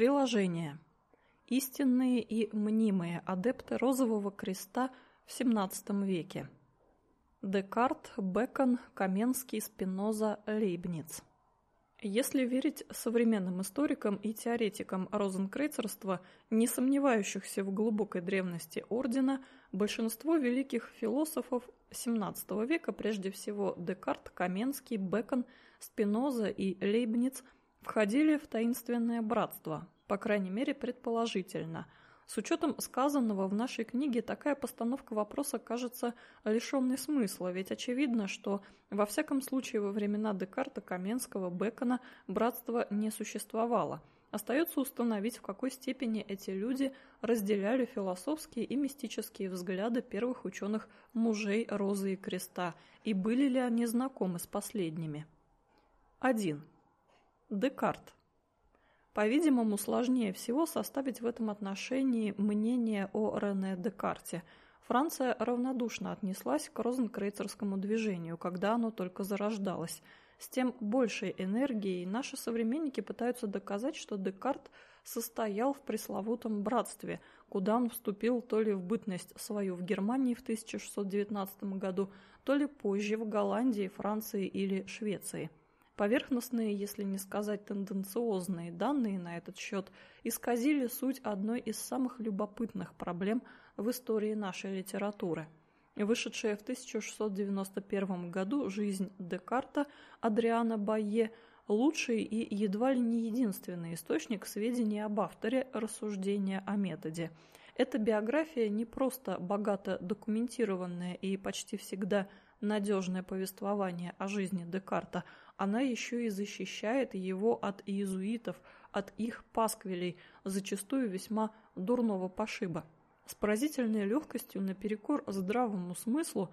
Приложение. Истинные и мнимые адепты Розового Креста в XVII веке. Декарт, Бекон, Каменский, Спиноза, Лейбниц. Если верить современным историкам и теоретикам розенкрейцерства, не сомневающихся в глубокой древности ордена, большинство великих философов XVII века, прежде всего Декарт, Каменский, Бекон, Спиноза и Лейбниц, входили в таинственное братство, по крайней мере предположительно – с учетом сказанного в нашей книге, такая постановка вопроса кажется лишенной смысла, ведь очевидно, что во всяком случае во времена Декарта, Каменского, Бекона братства не существовало. Остается установить, в какой степени эти люди разделяли философские и мистические взгляды первых ученых мужей Розы и Креста, и были ли они знакомы с последними. 1. Декарт. По-видимому, сложнее всего составить в этом отношении мнение о Рене Декарте. Франция равнодушно отнеслась к розенкрейцерскому движению, когда оно только зарождалось. С тем большей энергией наши современники пытаются доказать, что Декарт состоял в пресловутом братстве, куда он вступил то ли в бытность свою в Германии в 1619 году, то ли позже в Голландии, Франции или Швеции. Поверхностные, если не сказать тенденциозные данные на этот счет исказили суть одной из самых любопытных проблем в истории нашей литературы. Вышедшая в 1691 году «Жизнь Декарта» Адриана Байе – лучший и едва ли не единственный источник сведений об авторе рассуждения о методе. Эта биография не просто богато документированная и почти всегда надежное повествование о жизни Декарта, она еще и защищает его от иезуитов, от их пасквилей, зачастую весьма дурного пошиба. С поразительной легкостью наперекор здравому смыслу,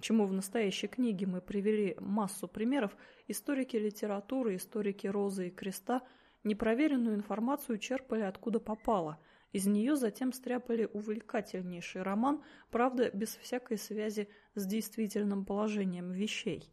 чему в настоящей книге мы привели массу примеров, историки литературы, историки Розы и Креста непроверенную информацию черпали откуда попало. Из нее затем стряпали увлекательнейший роман, правда, без всякой связи с действительным положением вещей.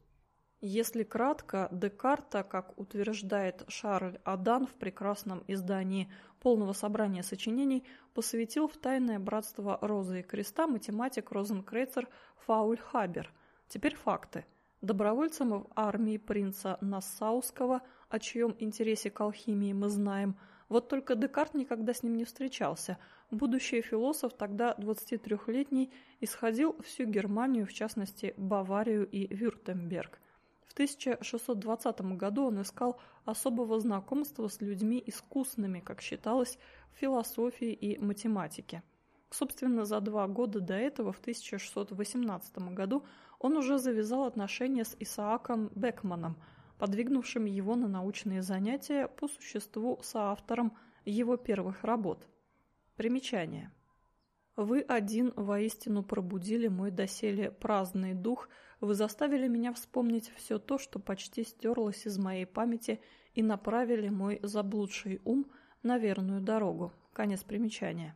Если кратко, Декарта, как утверждает Шарль Адан в прекрасном издании полного собрания сочинений, посвятил в тайное братство Розы и Креста математик Розенкрейцер Фауль Хабер. Теперь факты. Добровольцем в армии принца Нассауского, о чьем интересе к алхимии мы знаем, вот только Декарт никогда с ним не встречался. Будущий философ, тогда 23-летний, исходил всю Германию, в частности Баварию и Вюртемберг. В 1620 году он искал особого знакомства с людьми искусными, как считалось, в философии и математике. Собственно, за два года до этого, в 1618 году, он уже завязал отношения с Исааком Бекманом, подвигнувшим его на научные занятия по существу соавтором его первых работ. Примечание. Вы один воистину пробудили мой доселе праздный дух, вы заставили меня вспомнить все то, что почти стерлось из моей памяти, и направили мой заблудший ум на верную дорогу. Конец примечания.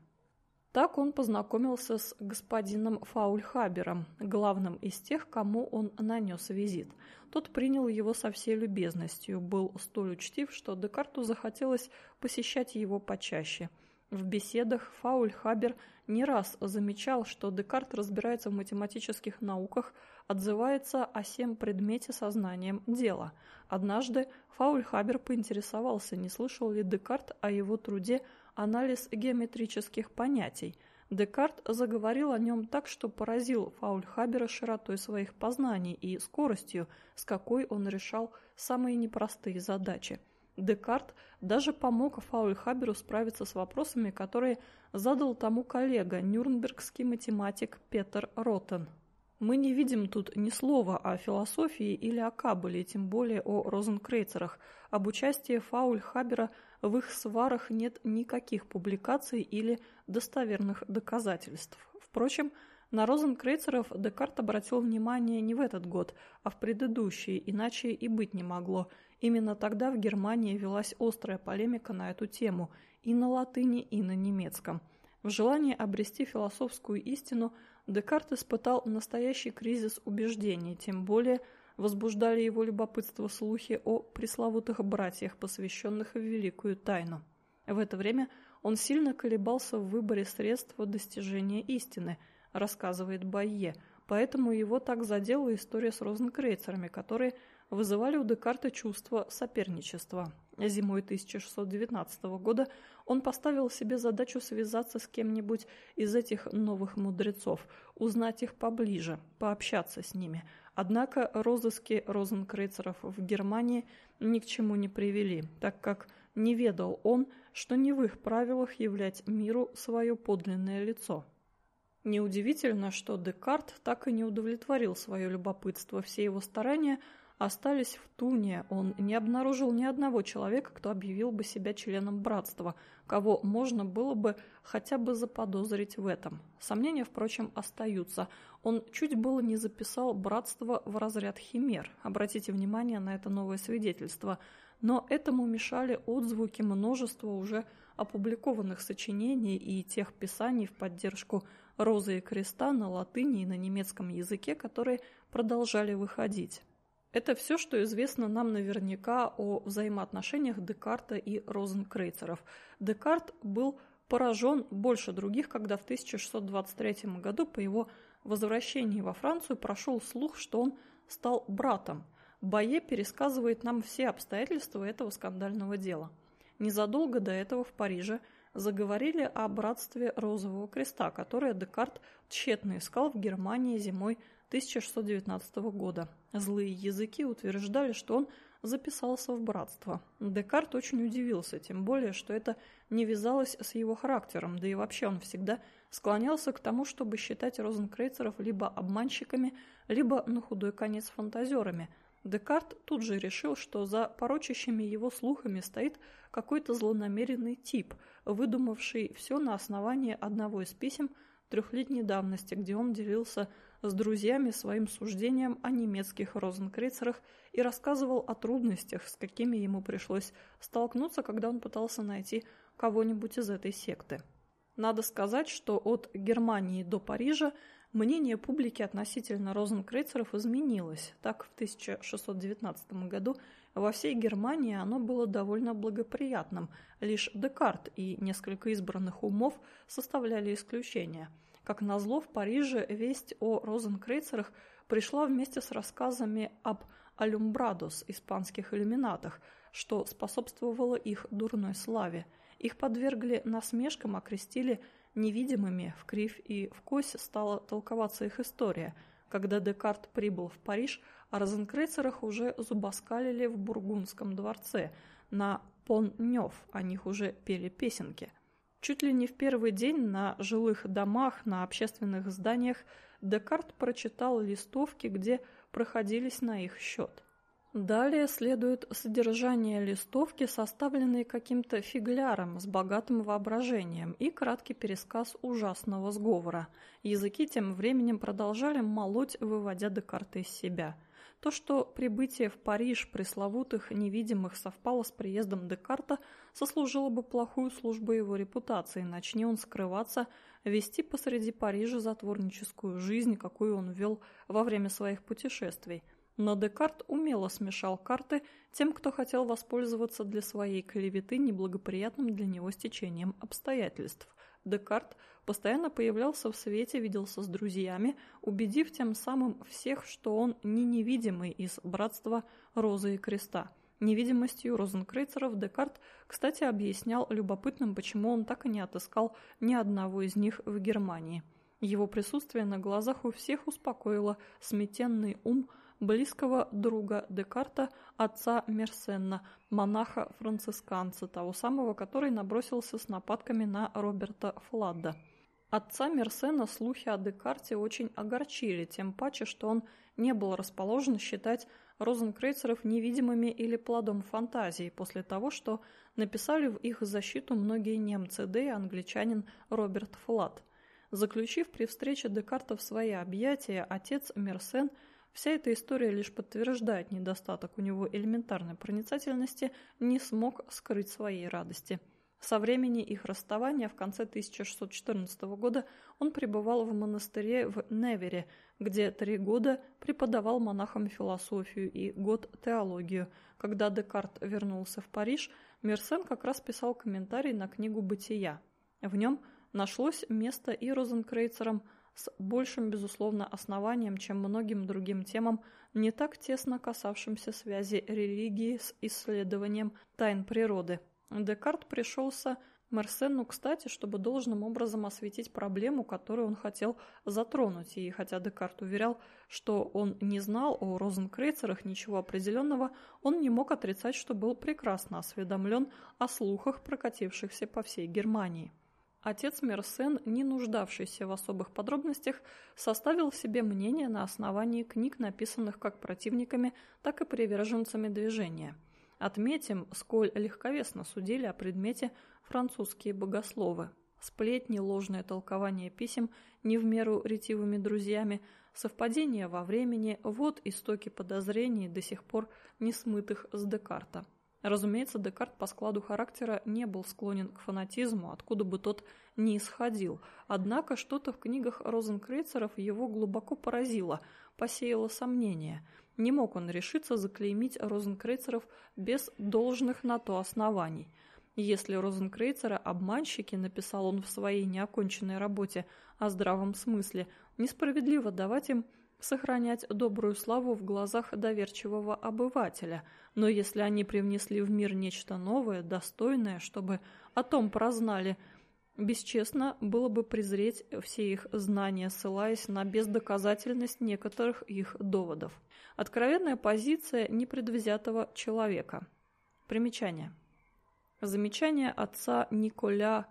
Так он познакомился с господином Фаульхабером, главным из тех, кому он нанес визит. Тот принял его со всей любезностью, был столь учтив, что Декарту захотелось посещать его почаще – в беседах Фаульхабер не раз замечал, что Декарт разбирается в математических науках, отзывается о всем предмете сознанием дела. Однажды Фаульхабер поинтересовался, не слышал ли Декарт о его труде «Анализ геометрических понятий». Декарт заговорил о нем так, что поразил Фаульхабера широтой своих познаний и скоростью, с какой он решал самые непростые задачи – Декарт даже помог Фаульхаберу справиться с вопросами, которые задал тому коллега, нюрнбергский математик Петер Ротен. Мы не видим тут ни слова о философии или о Кабеле, тем более о розенкрейцерах. Об участии Фаульхабера в их сварах нет никаких публикаций или достоверных доказательств. Впрочем, на розенкрейцеров Декарт обратил внимание не в этот год, а в предыдущий, иначе и быть не могло – Именно тогда в Германии велась острая полемика на эту тему и на латыни, и на немецком. В желании обрести философскую истину Декарт испытал настоящий кризис убеждений, тем более возбуждали его любопытство слухи о пресловутых братьях, посвященных в великую тайну. В это время он сильно колебался в выборе средств достижения истины, рассказывает Байе, поэтому его так задела история с розенкрейцерами, которые вызывали у Декарта чувство соперничества. Зимой 1619 года он поставил себе задачу связаться с кем-нибудь из этих новых мудрецов, узнать их поближе, пообщаться с ними. Однако розыски розенкрейцеров в Германии ни к чему не привели, так как не ведал он, что не в их правилах являть миру свое подлинное лицо. Неудивительно, что Декарт так и не удовлетворил свое любопытство, все его старания – остались в Туне. Он не обнаружил ни одного человека, кто объявил бы себя членом братства, кого можно было бы хотя бы заподозрить в этом. Сомнения, впрочем, остаются. Он чуть было не записал братство в разряд химер. Обратите внимание на это новое свидетельство. Но этому мешали отзвуки множества уже опубликованных сочинений и тех писаний в поддержку Розы и Креста на латыни и на немецком языке, которые продолжали выходить. Это все, что известно нам наверняка о взаимоотношениях Декарта и Розенкрейцеров. Декарт был поражен больше других, когда в 1623 году по его возвращении во Францию прошел слух, что он стал братом. Бае пересказывает нам все обстоятельства этого скандального дела. Незадолго до этого в Париже заговорили о братстве Розового Креста, которое Декарт тщетно искал в Германии зимой 1619 года. Злые языки утверждали, что он записался в братство. Декарт очень удивился, тем более, что это не вязалось с его характером, да и вообще он всегда склонялся к тому, чтобы считать розенкрейцеров либо обманщиками, либо на худой конец фантазерами. Декарт тут же решил, что за порочащими его слухами стоит какой-то злонамеренный тип, выдумавший все на основании одного из писем трехлетней давности, где он делился с друзьями своим суждением о немецких розенкрейцерах и рассказывал о трудностях, с какими ему пришлось столкнуться, когда он пытался найти кого-нибудь из этой секты. Надо сказать, что от Германии до Парижа мнение публики относительно розенкрейцеров изменилось. Так, в 1619 году во всей Германии оно было довольно благоприятным, лишь Декарт и несколько избранных умов составляли исключение – как назло, в Париже весть о розенкрейцерах пришла вместе с рассказами об алюмбрадос, испанских иллюминатах, что способствовало их дурной славе. Их подвергли насмешкам, окрестили невидимыми, в кривь и в кость стала толковаться их история. Когда Декарт прибыл в Париж, о розенкрейцерах уже зубоскалили в Бургундском дворце. На Пон-Нёв о них уже пели песенки – Чуть ли не в первый день на жилых домах, на общественных зданиях Декарт прочитал листовки, где проходились на их счет. Далее следует содержание листовки, составленной каким-то фигляром с богатым воображением, и краткий пересказ ужасного сговора. Языки тем временем продолжали молоть, выводя Декарта из себя – то, что прибытие в Париж пресловутых невидимых совпало с приездом Декарта, сослужило бы плохую службу его репутации, начни он скрываться, вести посреди Парижа затворническую жизнь, какую он вел во время своих путешествий. Но Декарт умело смешал карты тем, кто хотел воспользоваться для своей клеветы неблагоприятным для него стечением обстоятельств. Декарт постоянно появлялся в свете, виделся с друзьями, убедив тем самым всех, что он не невидимый из братства Розы и Креста. Невидимостью розенкрейцеров Декарт, кстати, объяснял любопытным, почему он так и не отыскал ни одного из них в Германии. Его присутствие на глазах у всех успокоило сметенный ум близкого друга Декарта, отца Мерсенна, монаха-францисканца, того самого, который набросился с нападками на Роберта Фладда. Отца Мерсена слухи о Декарте очень огорчили, тем паче, что он не был расположен считать розенкрейцеров невидимыми или плодом фантазии после того, что написали в их защиту многие немцы, да и англичанин Роберт Флад. Заключив при встрече Декарта в свои объятия, отец Мерсен, вся эта история лишь подтверждает недостаток у него элементарной проницательности, не смог скрыть своей радости – со времени их расставания в конце 1614 года он пребывал в монастыре в Невере, где три года преподавал монахам философию и год теологию. Когда Декарт вернулся в Париж, Мерсен как раз писал комментарий на книгу «Бытия». В нем нашлось место и розенкрейцерам с большим, безусловно, основанием, чем многим другим темам, не так тесно касавшимся связи религии с исследованием тайн природы. Декарт пришелся Мерсену, кстати, чтобы должным образом осветить проблему, которую он хотел затронуть, и хотя Декарт уверял, что он не знал о розенкрейцерах ничего определенного, он не мог отрицать, что был прекрасно осведомлен о слухах, прокатившихся по всей Германии. Отец Мерсен, не нуждавшийся в особых подробностях, составил себе мнение на основании книг, написанных как противниками, так и приверженцами движения. Отметим, сколь легковесно судили о предмете французские богословы. Сплетни, ложное толкование писем не в меру ретивыми друзьями, совпадения во времени – вот истоки подозрений, до сих пор не смытых с Декарта. Разумеется, Декарт по складу характера не был склонен к фанатизму, откуда бы тот ни исходил. Однако что-то в книгах розенкрейцеров его глубоко поразило, посеяло сомнения. Не мог он решиться заклеймить розенкрейцеров без должных на то оснований – если Розенкрейцера обманщики, написал он в своей неоконченной работе о здравом смысле, несправедливо давать им сохранять добрую славу в глазах доверчивого обывателя, но если они привнесли в мир нечто новое, достойное, чтобы о том прознали, бесчестно было бы презреть все их знания, ссылаясь на бездоказательность некоторых их доводов. Откровенная позиция непредвзятого человека. Примечание. Замечание отца Николя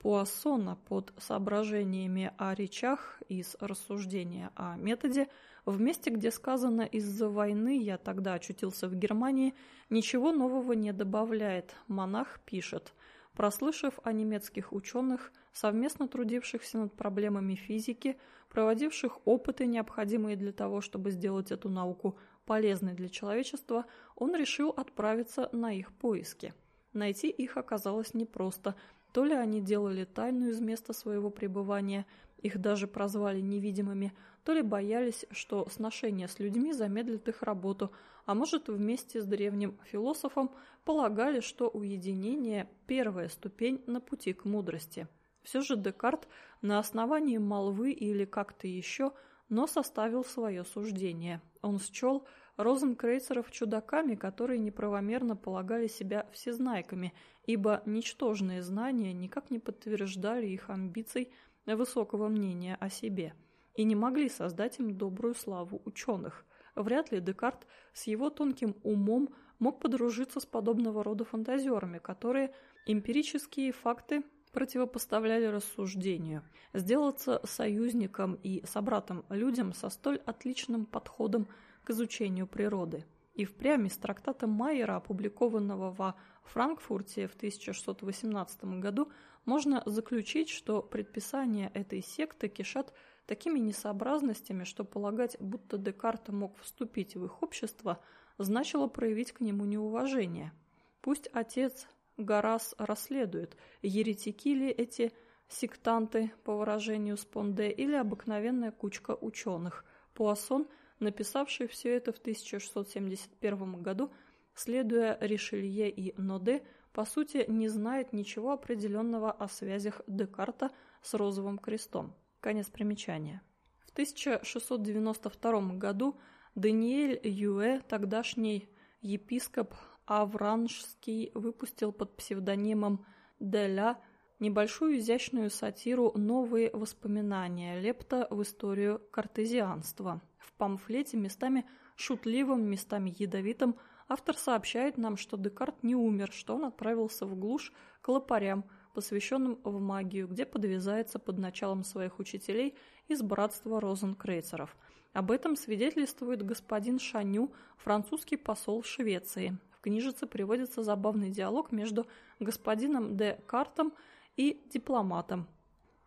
Пуассона под соображениями о речах из рассуждения о методе в месте, где сказано «из-за войны я тогда очутился в Германии», ничего нового не добавляет. Монах пишет Прослышав о немецких ученых, совместно трудившихся над проблемами физики, проводивших опыты, необходимые для того, чтобы сделать эту науку полезной для человечества, он решил отправиться на их поиски. Найти их оказалось непросто. То ли они делали тайну из места своего пребывания, их даже прозвали невидимыми, то ли боялись, что сношение с людьми замедлит их работу, а может вместе с древним философом полагали, что уединение – первая ступень на пути к мудрости. Все же Декарт на основании молвы или как-то еще, но составил свое суждение. Он счел, розенкрейцеров чудаками, которые неправомерно полагали себя всезнайками, ибо ничтожные знания никак не подтверждали их амбиций высокого мнения о себе и не могли создать им добрую славу ученых. Вряд ли Декарт с его тонким умом мог подружиться с подобного рода фантазерами, которые эмпирические факты противопоставляли рассуждению. Сделаться союзником и собратом людям со столь отличным подходом – к изучению природы. И впрямь из трактата Майера, опубликованного во Франкфурте в 1618 году, можно заключить, что предписания этой секты кишат такими несообразностями, что полагать, будто Декарт мог вступить в их общество, значило проявить к нему неуважение. Пусть отец Гарас расследует, еретики ли эти сектанты, по выражению Спонде, или обыкновенная кучка ученых. Пуассон – написавший все это в 1671 году, следуя Ришелье и Ноде, по сути не знает ничего определенного о связях Декарта с Розовым крестом. Конец примечания. В 1692 году Даниэль Юэ, тогдашний епископ Авранжский, выпустил под псевдонимом Деля небольшую изящную сатиру «Новые воспоминания» Лепта в историю картезианства. В памфлете местами шутливым, местами ядовитым автор сообщает нам, что Декарт не умер, что он отправился в глушь к лопарям, посвященным в магию, где подвязается под началом своих учителей из братства розенкрейцеров. Об этом свидетельствует господин Шаню, французский посол в Швеции. В книжице приводится забавный диалог между господином де Картом и дипломатом.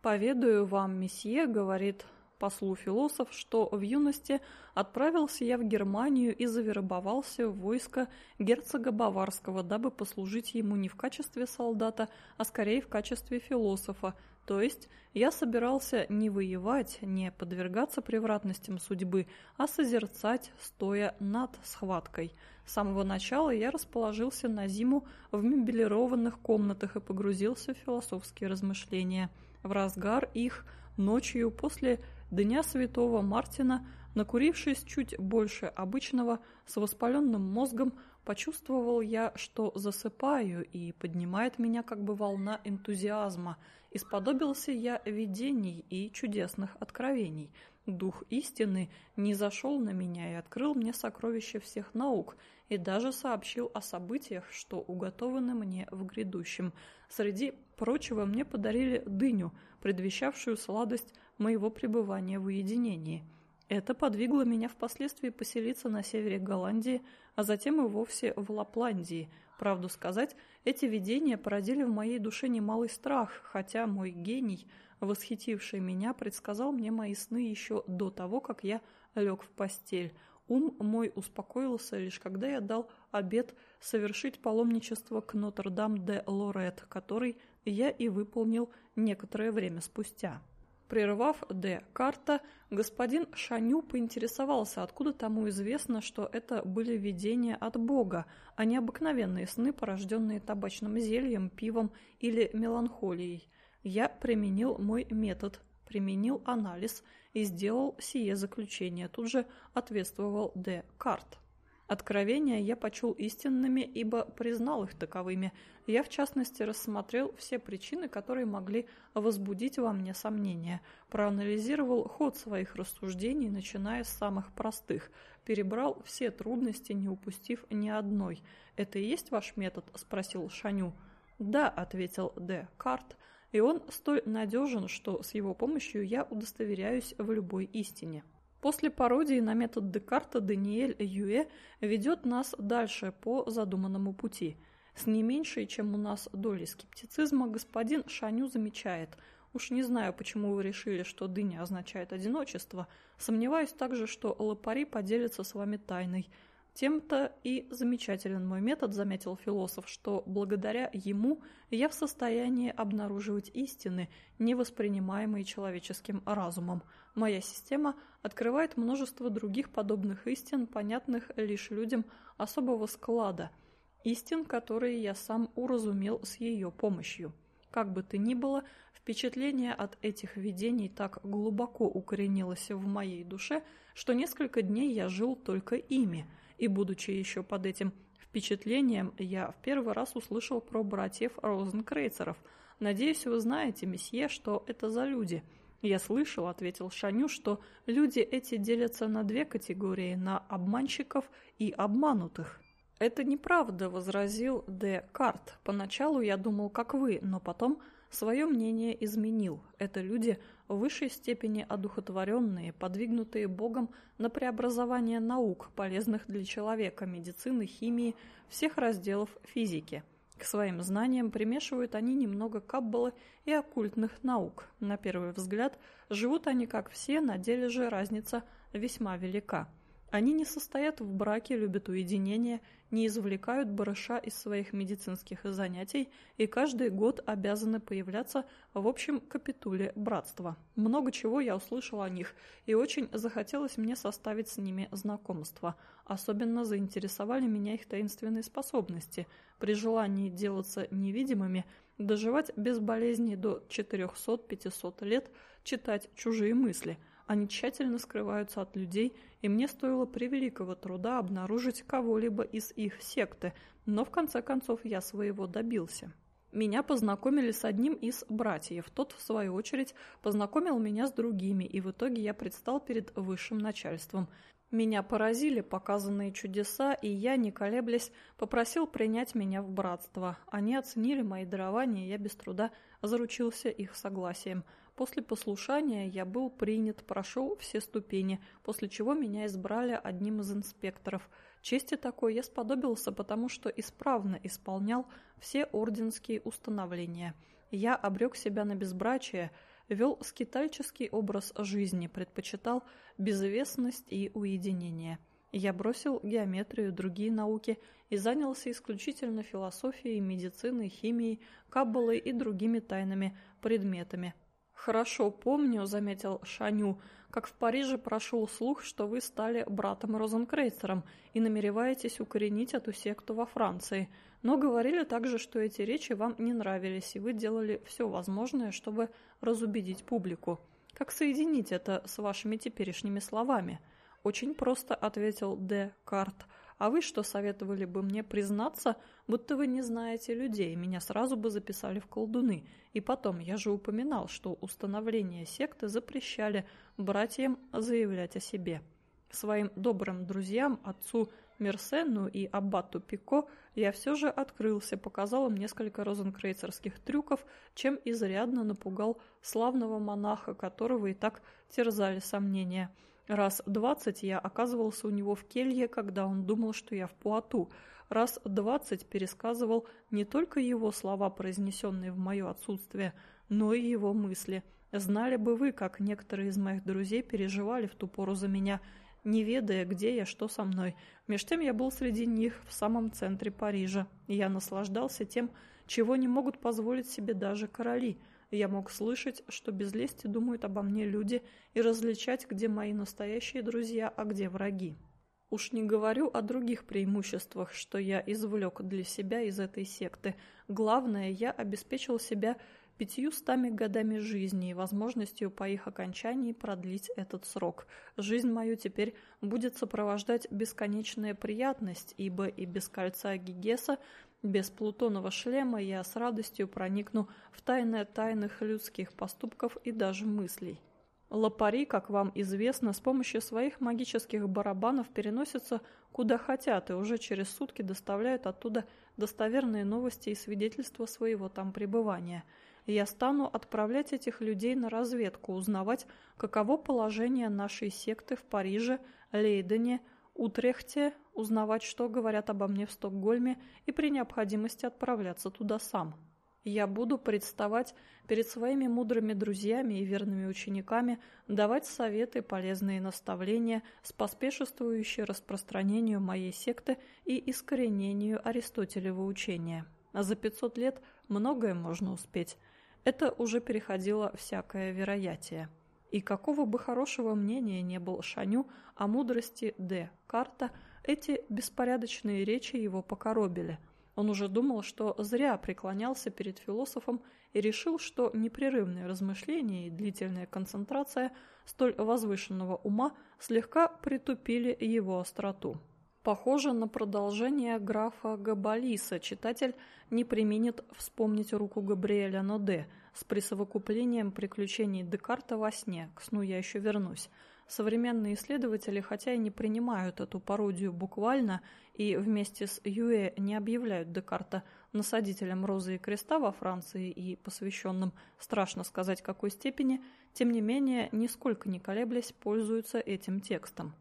«Поведаю вам, месье, — говорит послу философ, что в юности отправился я в Германию и завербовался в войско герцога Баварского, дабы послужить ему не в качестве солдата, а скорее в качестве философа, то есть я собирался не воевать, не подвергаться превратностям судьбы, а созерцать, стоя над схваткой. С самого начала я расположился на зиму в мебелированных комнатах и погрузился в философские размышления. В разгар их ночью после Дня Святого Мартина, накурившись чуть больше обычного, с воспаленным мозгом, почувствовал я, что засыпаю, и поднимает меня как бы волна энтузиазма – Исподобился я видений и чудесных откровений. Дух истины не зашел на меня и открыл мне сокровища всех наук, и даже сообщил о событиях, что уготованы мне в грядущем. Среди прочего мне подарили дыню, предвещавшую сладость моего пребывания в уединении. Это подвигло меня впоследствии поселиться на севере Голландии, а затем и вовсе в Лапландии – Правду сказать, эти видения породили в моей душе немалый страх, хотя мой гений, восхитивший меня, предсказал мне мои сны еще до того, как я лег в постель. Ум мой успокоился лишь когда я дал обет совершить паломничество к Нотр-Дам-де-Лорет, который я и выполнил некоторое время спустя. Прервав Д. Карта, господин Шаню поинтересовался, откуда тому известно, что это были видения от Бога, а не обыкновенные сны, порожденные табачным зельем, пивом или меланхолией. Я применил мой метод, применил анализ и сделал сие заключение. Тут же ответствовал Д. Карт. Откровения я почел истинными, ибо признал их таковыми. Я, в частности, рассмотрел все причины, которые могли возбудить во мне сомнения, проанализировал ход своих рассуждений, начиная с самых простых, перебрал все трудности, не упустив ни одной. «Это и есть ваш метод?» – спросил Шаню. «Да», – ответил Д. Карт, и он столь надежен, что с его помощью я удостоверяюсь в любой истине. После пародии на метод Декарта Даниэль Юэ ведет нас дальше по задуманному пути. С не меньшей, чем у нас долей скептицизма, господин Шаню замечает – Уж не знаю, почему вы решили, что дыня означает одиночество. Сомневаюсь также, что лопари поделятся с вами тайной. Тем-то и замечателен мой метод, заметил философ, что благодаря ему я в состоянии обнаруживать истины, невоспринимаемые человеческим разумом. Моя система открывает множество других подобных истин, понятных лишь людям особого склада, истин, которые я сам уразумел с ее помощью. Как бы то ни было, впечатление от этих видений так глубоко укоренилось в моей душе, что несколько дней я жил только ими – и будучи еще под этим впечатлением, я в первый раз услышал про братьев Розенкрейцеров. Надеюсь, вы знаете, месье, что это за люди. Я слышал, ответил Шаню, что люди эти делятся на две категории, на обманщиков и обманутых. «Это неправда», — возразил Де Карт. «Поначалу я думал, как вы, но потом свое мнение изменил. Это люди в высшей степени одухотворенные, подвигнутые Богом на преобразование наук, полезных для человека, медицины, химии, всех разделов физики. К своим знаниям примешивают они немного каббалы и оккультных наук. На первый взгляд, живут они как все, на деле же разница весьма велика. Они не состоят в браке, любят уединение, не извлекают барыша из своих медицинских занятий и каждый год обязаны появляться в общем капитуле братства. Много чего я услышал о них, и очень захотелось мне составить с ними знакомство. Особенно заинтересовали меня их таинственные способности. При желании делаться невидимыми, доживать без болезней до 400-500 лет, читать чужие мысли – они тщательно скрываются от людей, и мне стоило превеликого труда обнаружить кого-либо из их секты, но в конце концов я своего добился. Меня познакомили с одним из братьев, тот, в свою очередь, познакомил меня с другими, и в итоге я предстал перед высшим начальством. Меня поразили показанные чудеса, и я, не колеблясь, попросил принять меня в братство. Они оценили мои дарования, и я без труда заручился их согласием – После послушания я был принят, прошел все ступени, после чего меня избрали одним из инспекторов. Чести такой я сподобился, потому что исправно исполнял все орденские установления. Я обрек себя на безбрачие, вел скитальческий образ жизни, предпочитал безвестность и уединение. Я бросил геометрию, другие науки и занялся исключительно философией, медициной, химией, каббалой и другими тайными предметами. «Хорошо помню», — заметил Шаню, — «как в Париже прошел слух, что вы стали братом Розенкрейцером и намереваетесь укоренить эту секту во Франции. Но говорили также, что эти речи вам не нравились, и вы делали все возможное, чтобы разубедить публику. Как соединить это с вашими теперешними словами? Очень просто, ответил Д. Карт. А вы что советовали бы мне признаться, будто вы не знаете людей, меня сразу бы записали в колдуны. И потом, я же упоминал, что установление секты запрещали братьям заявлять о себе. Своим добрым друзьям, отцу Мерсену и Аббату Пико я все же открылся, показал им несколько розенкрейцерских трюков, чем изрядно напугал славного монаха, которого и так терзали сомнения. Раз двадцать я оказывался у него в келье, когда он думал, что я в Пуату. Раз двадцать пересказывал не только его слова, произнесенные в мое отсутствие, но и его мысли. Знали бы вы, как некоторые из моих друзей переживали в ту пору за меня – не ведая, где я, что со мной. Меж тем я был среди них в самом центре Парижа, я наслаждался тем, чего не могут позволить себе даже короли. Я мог слышать, что без лести думают обо мне люди, и различать, где мои настоящие друзья, а где враги. Уж не говорю о других преимуществах, что я извлек для себя из этой секты. Главное, я обеспечил себя пятьюстами годами жизни и возможностью по их окончании продлить этот срок. Жизнь мою теперь будет сопровождать бесконечная приятность, ибо и без кольца Гигеса, без Плутонова шлема я с радостью проникну в тайны тайных людских поступков и даже мыслей. Лапари, как вам известно, с помощью своих магических барабанов переносятся куда хотят и уже через сутки доставляют оттуда достоверные новости и свидетельства своего там пребывания – я стану отправлять этих людей на разведку, узнавать, каково положение нашей секты в Париже, Лейдене, Утрехте, узнавать, что говорят обо мне в Стокгольме и при необходимости отправляться туда сам. Я буду представать перед своими мудрыми друзьями и верными учениками, давать советы, полезные наставления, споспешествующие распространению моей секты и искоренению Аристотелева учения. За 500 лет многое можно успеть. Это уже переходило всякое вероятие. И какого бы хорошего мнения не был Шаню о мудрости Д. Карта, эти беспорядочные речи его покоробили. Он уже думал, что зря преклонялся перед философом и решил, что непрерывные размышления и длительная концентрация столь возвышенного ума слегка притупили его остроту. Похоже на продолжение графа Габалиса. Читатель не применит вспомнить руку Габриэля Ноде с присовокуплением приключений Декарта во сне. К сну я еще вернусь. Современные исследователи, хотя и не принимают эту пародию буквально и вместе с Юэ не объявляют Декарта насадителем розы и креста во Франции и посвященным, страшно сказать, какой степени, тем не менее, нисколько не колеблясь, пользуются этим текстом.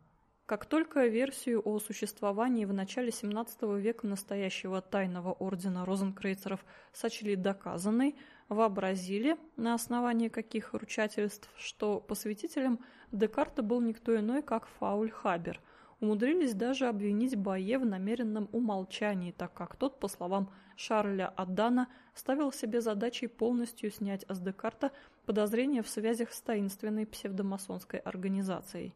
Как только версию о существовании в начале XVII века настоящего тайного ордена розенкрейцеров сочли доказанной, вообразили, на основании каких ручательств, что посвятителем Декарта был никто иной, как Фауль Хабер. Умудрились даже обвинить Бае в намеренном умолчании, так как тот, по словам Шарля Аддана, ставил себе задачей полностью снять с Декарта подозрения в связях с таинственной псевдомасонской организацией.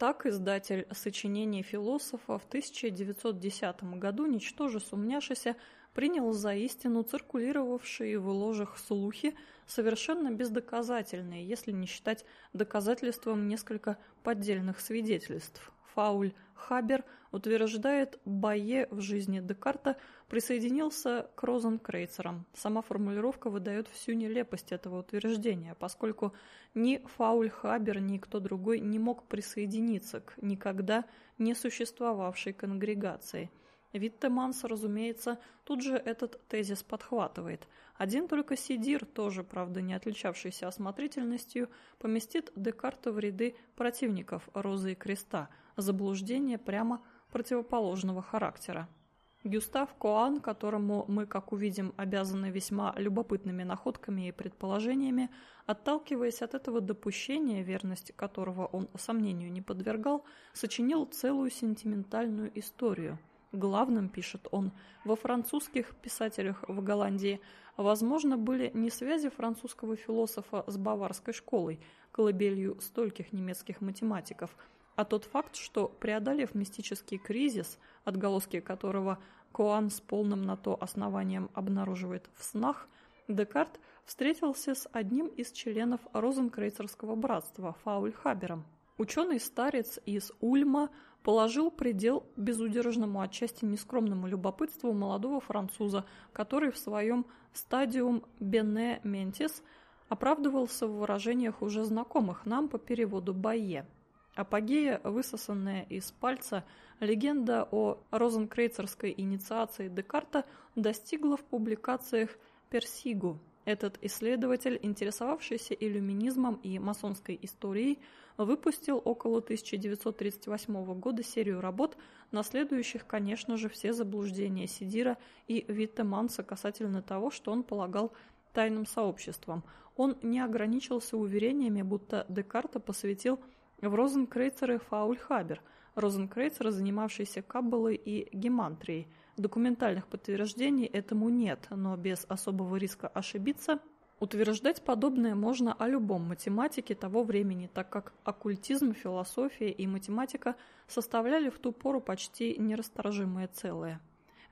Так издатель сочинений философа в 1910 году, ничтоже сумняшися, принял за истину циркулировавшие в ложах слухи, совершенно бездоказательные, если не считать доказательством несколько поддельных свидетельств. Фауль Хабер утверждает, Бае в жизни Декарта присоединился к розенкрейцерам. Сама формулировка выдает всю нелепость этого утверждения, поскольку ни Фауль Хабер, ни кто другой не мог присоединиться к никогда не существовавшей конгрегации. Виттеманс, разумеется, тут же этот тезис подхватывает. Один только Сидир, тоже, правда, не отличавшийся осмотрительностью, поместит Декарта в ряды противников Розы и Креста, заблуждение прямо противоположного характера. Гюстав Коан, которому мы, как увидим, обязаны весьма любопытными находками и предположениями, отталкиваясь от этого допущения, верность которого он сомнению не подвергал, сочинил целую сентиментальную историю. Главным, пишет он, во французских писателях в Голландии, возможно, были не связи французского философа с баварской школой, колыбелью стольких немецких математиков – а тот факт, что, преодолев мистический кризис, отголоски которого Коан с полным на то основанием обнаруживает в снах, Декарт встретился с одним из членов Розенкрейцерского братства Фаульхабером. Ученый-старец из Ульма положил предел безудержному, отчасти нескромному любопытству молодого француза, который в своем «Стадиум Бене Ментис» оправдывался в выражениях уже знакомых нам по переводу Байе – Апогея, высосанная из пальца, легенда о розенкрейцерской инициации Декарта достигла в публикациях Персигу. Этот исследователь, интересовавшийся иллюминизмом и масонской историей, выпустил около 1938 года серию работ, наследующих, конечно же, все заблуждения Сидира и Виттеманса касательно того, что он полагал тайным сообществом. Он не ограничился уверениями, будто Декарта посвятил в Розенкрейцеры Фаульхабер, Розенкрейцер, занимавшийся каббалой и гемантрией. Документальных подтверждений этому нет, но без особого риска ошибиться Утверждать подобное можно о любом математике того времени, так как оккультизм, философия и математика составляли в ту пору почти нерасторжимое целое.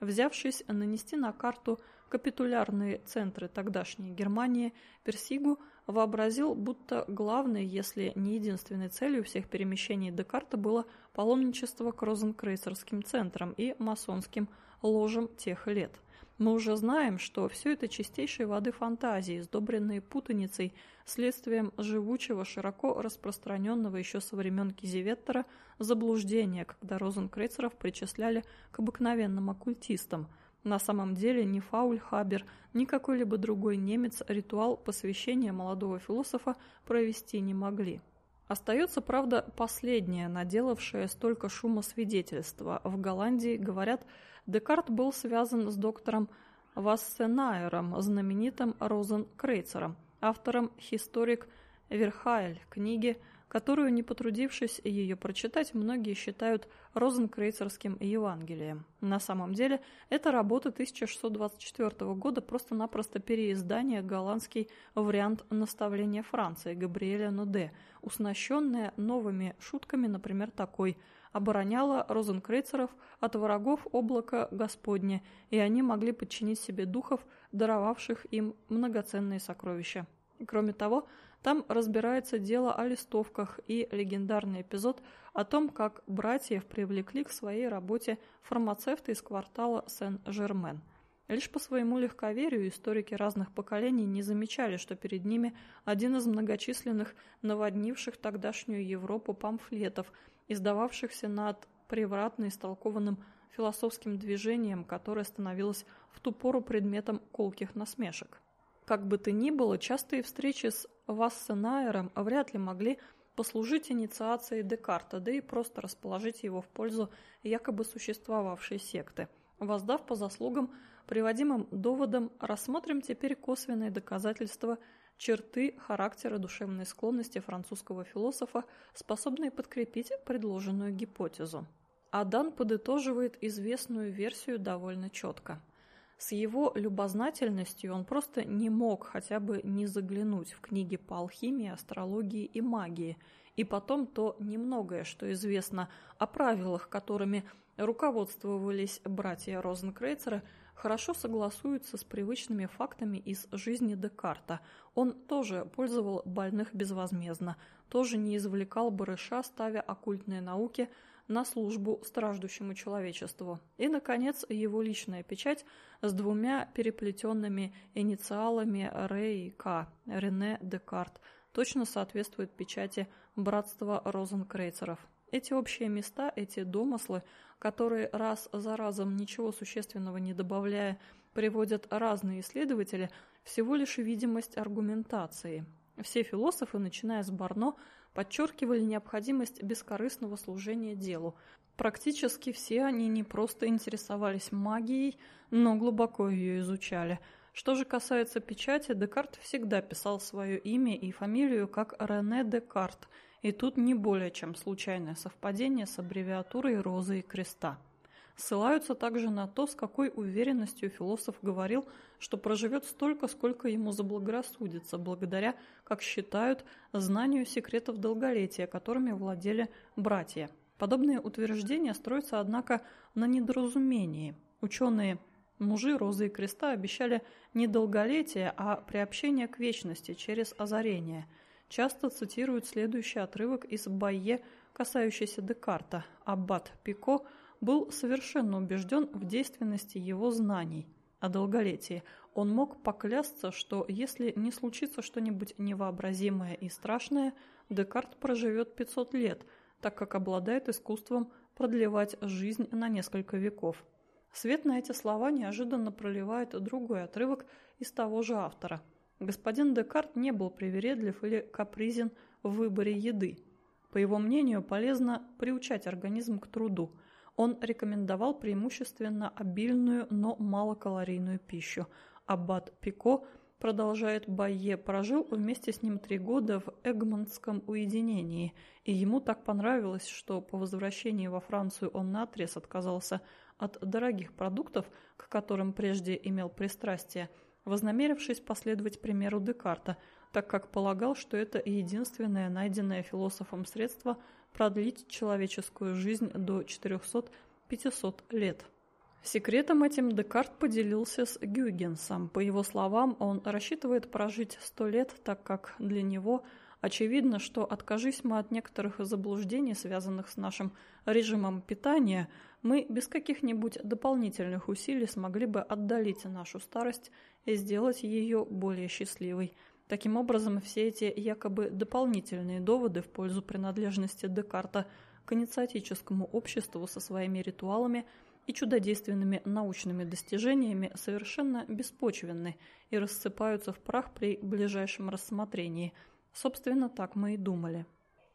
Взявшись нанести на карту капитулярные центры тогдашней Германии, Персигу вообразил, будто главной, если не единственной целью всех перемещений Декарта было паломничество к розенкрейцерским центрам и масонским ложам тех лет. Мы уже знаем, что все это чистейшей воды фантазии, сдобренные путаницей, следствием живучего, широко распространенного еще со времен Кизеветтера заблуждения, когда розенкрейцеров причисляли к обыкновенным оккультистам – на самом деле ни Фаульхабер, ни какой-либо другой немец ритуал посвящения молодого философа провести не могли. Остается, правда, последнее, наделавшее столько шума свидетельства. В Голландии, говорят, Декарт был связан с доктором Вассенайером, знаменитым Розенкрейцером, автором «Historic Верхайль» книги которую, не потрудившись ее прочитать, многие считают розенкрейцерским Евангелием. На самом деле, это работа 1624 года просто-напросто переиздание голландский вариант наставления Франции Габриэля Нуде, уснащенная новыми шутками, например, такой – обороняла розенкрейцеров от врагов облака Господня, и они могли подчинить себе духов, даровавших им многоценные сокровища. Кроме того, там разбирается дело о листовках и легендарный эпизод о том, как братьев привлекли к своей работе фармацевты из квартала Сен-Жермен. Лишь по своему легковерию историки разных поколений не замечали, что перед ними один из многочисленных наводнивших тогдашнюю Европу памфлетов, издававшихся над превратно истолкованным философским движением, которое становилось в ту пору предметом колких насмешек. Как бы то ни было, частые встречи с Вассенайером вряд ли могли послужить инициацией Декарта, да и просто расположить его в пользу якобы существовавшей секты. Воздав по заслугам, приводимым доводам, рассмотрим теперь косвенные доказательства черты характера душевной склонности французского философа, способные подкрепить предложенную гипотезу. Адан подытоживает известную версию довольно четко. С его любознательностью он просто не мог хотя бы не заглянуть в книги по алхимии, астрологии и магии, и потом то немногое, что известно о правилах, которыми руководствовались братья Розенкрейцера, хорошо согласуются с привычными фактами из жизни Декарта. Он тоже пользовал больных безвозмездно, тоже не извлекал барыша, ставя оккультные науки – на службу страждущему человечеству. И, наконец, его личная печать с двумя переплетенными инициалами Р и К, Рене Декарт, точно соответствует печати братства розенкрейцеров. Эти общие места, эти домыслы, которые раз за разом ничего существенного не добавляя, приводят разные исследователи, всего лишь видимость аргументации. Все философы, начиная с Барно, подчеркивали необходимость бескорыстного служения делу. Практически все они не просто интересовались магией, но глубоко ее изучали. Что же касается печати, Декарт всегда писал свое имя и фамилию как Рене Декарт, и тут не более чем случайное совпадение с аббревиатурой розы и креста. Ссылаются также на то, с какой уверенностью философ говорил, что проживет столько, сколько ему заблагорассудится, благодаря, как считают, знанию секретов долголетия, которыми владели братья – Подобные утверждения строятся, однако, на недоразумении. Ученые мужи Розы и Креста обещали не долголетие, а приобщение к вечности через озарение. Часто цитируют следующий отрывок из Байе, касающийся Декарта. Аббат Пико был совершенно убежден в действенности его знаний о долголетии. Он мог поклясться, что если не случится что-нибудь невообразимое и страшное, Декарт проживет 500 лет – так как обладает искусством продлевать жизнь на несколько веков. Свет на эти слова неожиданно проливает другой отрывок из того же автора. Господин Декарт не был привередлив или капризен в выборе еды. По его мнению, полезно приучать организм к труду. Он рекомендовал преимущественно обильную, но малокалорийную пищу. Аббат Пико – продолжает Байе, прожил вместе с ним три года в Эгмонтском уединении, и ему так понравилось, что по возвращении во Францию он наотрез отказался от дорогих продуктов, к которым прежде имел пристрастие, вознамерившись последовать примеру Декарта, так как полагал, что это единственное найденное философом средство продлить человеческую жизнь до 400-500 лет. Секретом этим Декарт поделился с Гюйгенсом. По его словам, он рассчитывает прожить сто лет, так как для него очевидно, что откажись мы от некоторых заблуждений, связанных с нашим режимом питания, мы без каких-нибудь дополнительных усилий смогли бы отдалить нашу старость и сделать ее более счастливой. Таким образом, все эти якобы дополнительные доводы в пользу принадлежности Декарта к инициатическому обществу со своими ритуалами – и чудодейственными научными достижениями совершенно беспочвенны и рассыпаются в прах при ближайшем рассмотрении. Собственно, так мы и думали.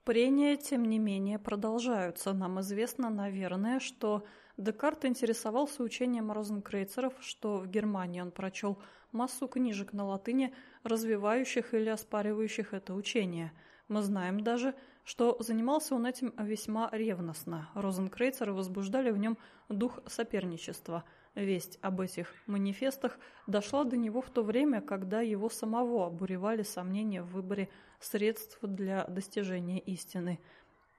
Прения, тем не менее, продолжаются. Нам известно, наверное, что Декарт интересовался учением розенкрейцеров, что в Германии он прочел массу книжек на латыни, развивающих или оспаривающих это учение. Мы знаем даже, что занимался он этим весьма ревностно. Розенкрейцеры возбуждали в нем дух соперничества. Весть об этих манифестах дошла до него в то время, когда его самого обуревали сомнения в выборе средств для достижения истины.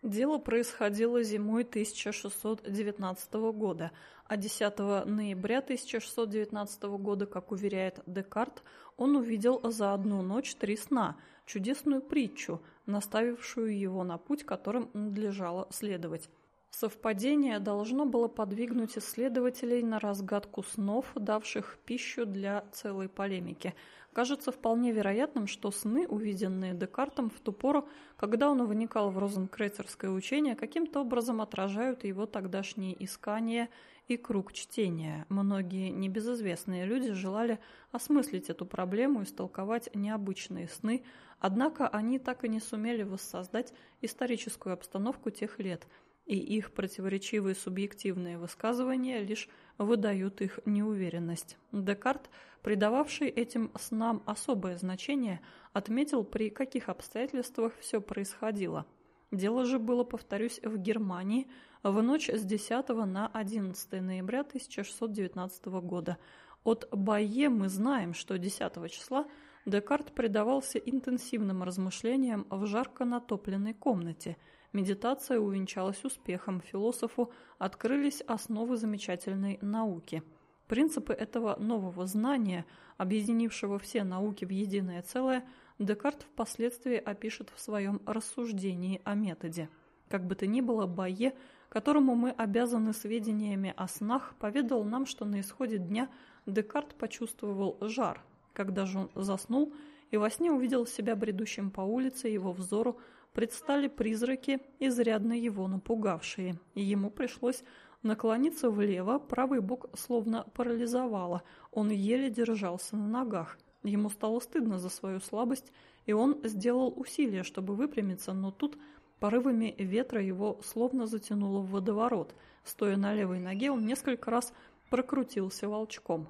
Дело происходило зимой 1619 года, а 10 ноября 1619 года, как уверяет Декарт, он увидел за одну ночь три сна, чудесную притчу, наставившую его на путь, которым надлежало следовать. Совпадение должно было подвигнуть исследователей на разгадку снов, давших пищу для целой полемики. Кажется вполне вероятным, что сны, увиденные Декартом в ту пору, когда он вникал в розенкрейцерское учение, каким-то образом отражают его тогдашние искания и круг чтения. Многие небезызвестные люди желали осмыслить эту проблему и истолковать необычные сны, однако они так и не сумели воссоздать историческую обстановку тех лет – и их противоречивые субъективные высказывания лишь выдают их неуверенность. Декарт, придававший этим снам особое значение, отметил, при каких обстоятельствах все происходило. Дело же было, повторюсь, в Германии в ночь с 10 на 11 ноября 1619 года. От Байе мы знаем, что 10 числа Декарт предавался интенсивным размышлениям в жарко натопленной комнате – Медитация увенчалась успехом, философу открылись основы замечательной науки. Принципы этого нового знания, объединившего все науки в единое целое, Декарт впоследствии опишет в своем рассуждении о методе. Как бы то ни было, Байе, которому мы обязаны сведениями о снах, поведал нам, что на исходе дня Декарт почувствовал жар. Когда же он заснул и во сне увидел себя бредущим по улице, его взору предстали призраки, изрядно его напугавшие, и ему пришлось наклониться влево, правый бок словно парализовало, он еле держался на ногах. Ему стало стыдно за свою слабость, и он сделал усилие, чтобы выпрямиться, но тут Порывами ветра его словно затянуло в водоворот. Стоя на левой ноге, он несколько раз прокрутился волчком.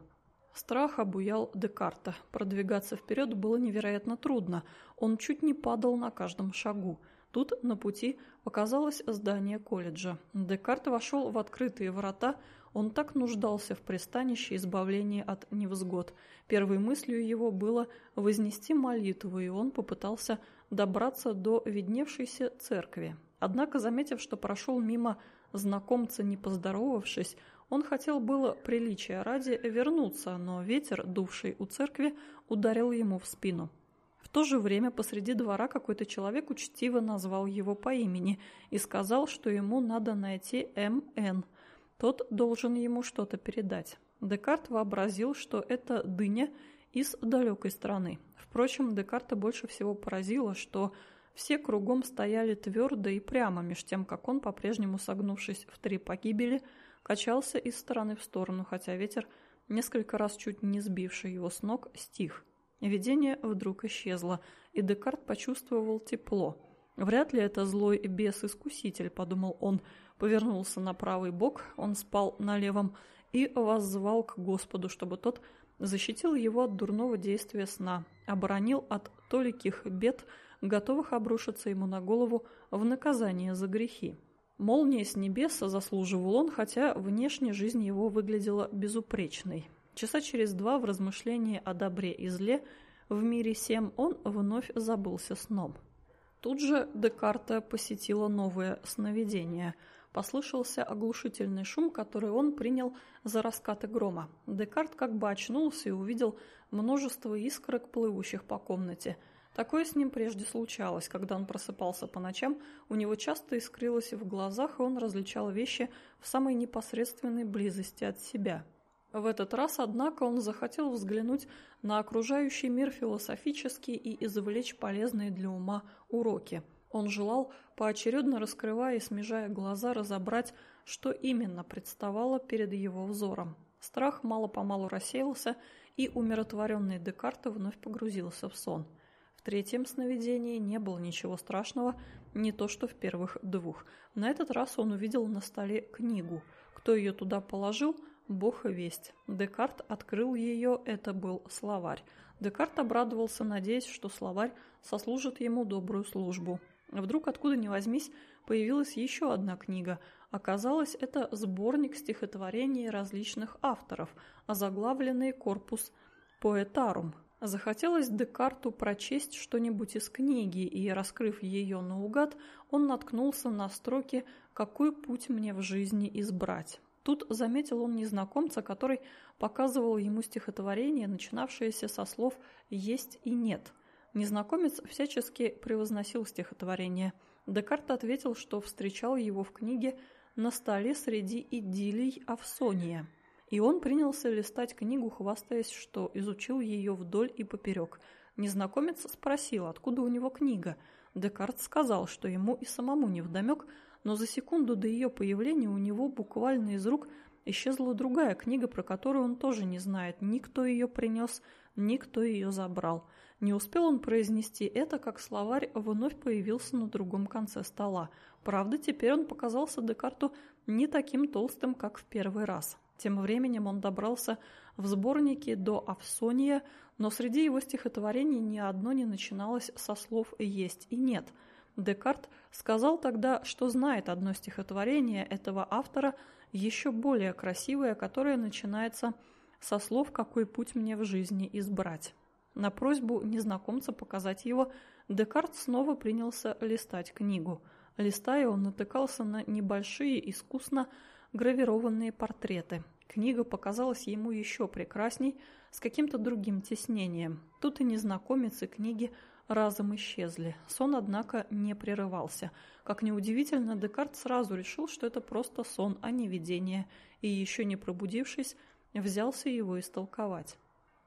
Страх обуял Декарта. Продвигаться вперед было невероятно трудно. Он чуть не падал на каждом шагу. Тут на пути показалось здание колледжа. Декарт вошел в открытые врата. Он так нуждался в пристанище избавления от невзгод. Первой мыслью его было вознести молитву, и он попытался добраться до видневшейся церкви. Однако, заметив, что прошел мимо знакомца, не поздоровавшись, он хотел было приличия ради вернуться, но ветер, дувший у церкви, ударил ему в спину. В то же время посреди двора какой-то человек учтиво назвал его по имени и сказал, что ему надо найти М.Н. Тот должен ему что-то передать. Декарт вообразил, что это дыня из далекой страны. Впрочем, Декарта больше всего поразило, что все кругом стояли твердо и прямо, меж тем, как он, по-прежнему согнувшись в три погибели, качался из стороны в сторону, хотя ветер, несколько раз чуть не сбивший его с ног, стих. Видение вдруг исчезло, и Декарт почувствовал тепло. «Вряд ли это злой бес-искуситель», — подумал он, повернулся на правый бок, он спал на левом, и воззвал к Господу, чтобы тот защитил его от дурного действия сна, оборонил от толиких бед, готовых обрушиться ему на голову в наказание за грехи. Молния с небес заслуживал он, хотя внешне жизнь его выглядела безупречной. Часа через два в размышлении о добре и зле в мире семь он вновь забылся сном. Тут же Декарта посетило новое сновидение. Послышался оглушительный шум, который он принял за раскаты грома. Декарт как бы очнулся и увидел множество искорок, плывущих по комнате – Такое с ним прежде случалось, когда он просыпался по ночам, у него часто искрилось в глазах, и он различал вещи в самой непосредственной близости от себя. В этот раз, однако, он захотел взглянуть на окружающий мир философически и извлечь полезные для ума уроки. Он желал, поочередно раскрывая и смежая глаза, разобрать, что именно представало перед его взором. Страх мало-помалу рассеялся, и умиротворенный Декарта вновь погрузился в сон – третьем сновидении не было ничего страшного, не то что в первых двух. На этот раз он увидел на столе книгу. Кто ее туда положил, бог и весть. Декарт открыл ее, это был словарь. Декарт обрадовался, надеясь, что словарь сослужит ему добрую службу. Вдруг, откуда ни возьмись, появилась еще одна книга. Оказалось, это сборник стихотворений различных авторов, озаглавленный «Корпус поэтарум», Захотелось Декарту прочесть что-нибудь из книги, и, раскрыв ее наугад, он наткнулся на строки «Какой путь мне в жизни избрать?». Тут заметил он незнакомца, который показывал ему стихотворение, начинавшееся со слов «есть» и «нет». Незнакомец всячески превозносил стихотворение. Декарт ответил, что встречал его в книге «На столе среди идиллий Авсония». И он принялся листать книгу, хвастаясь, что изучил ее вдоль и поперек. Незнакомец спросил, откуда у него книга. Декарт сказал, что ему и самому не вдомек, но за секунду до ее появления у него буквально из рук исчезла другая книга, про которую он тоже не знает. Никто ее принес, никто ее забрал. Не успел он произнести это, как словарь вновь появился на другом конце стола. Правда, теперь он показался Декарту не таким толстым, как в первый раз. Тем временем он добрался в сборнике до Авсония, но среди его стихотворений ни одно не начиналось со слов «есть» и «нет». Декарт сказал тогда, что знает одно стихотворение этого автора, еще более красивое, которое начинается со слов «какой путь мне в жизни избрать». На просьбу незнакомца показать его, Декарт снова принялся листать книгу. Листая, он натыкался на небольшие, искусно гравированные портреты. Книга показалась ему еще прекрасней, с каким-то другим тиснением. Тут и незнакомец, и книги разом исчезли. Сон, однако, не прерывался. Как неудивительно, Декарт сразу решил, что это просто сон, а не видение, и, еще не пробудившись, взялся его истолковать.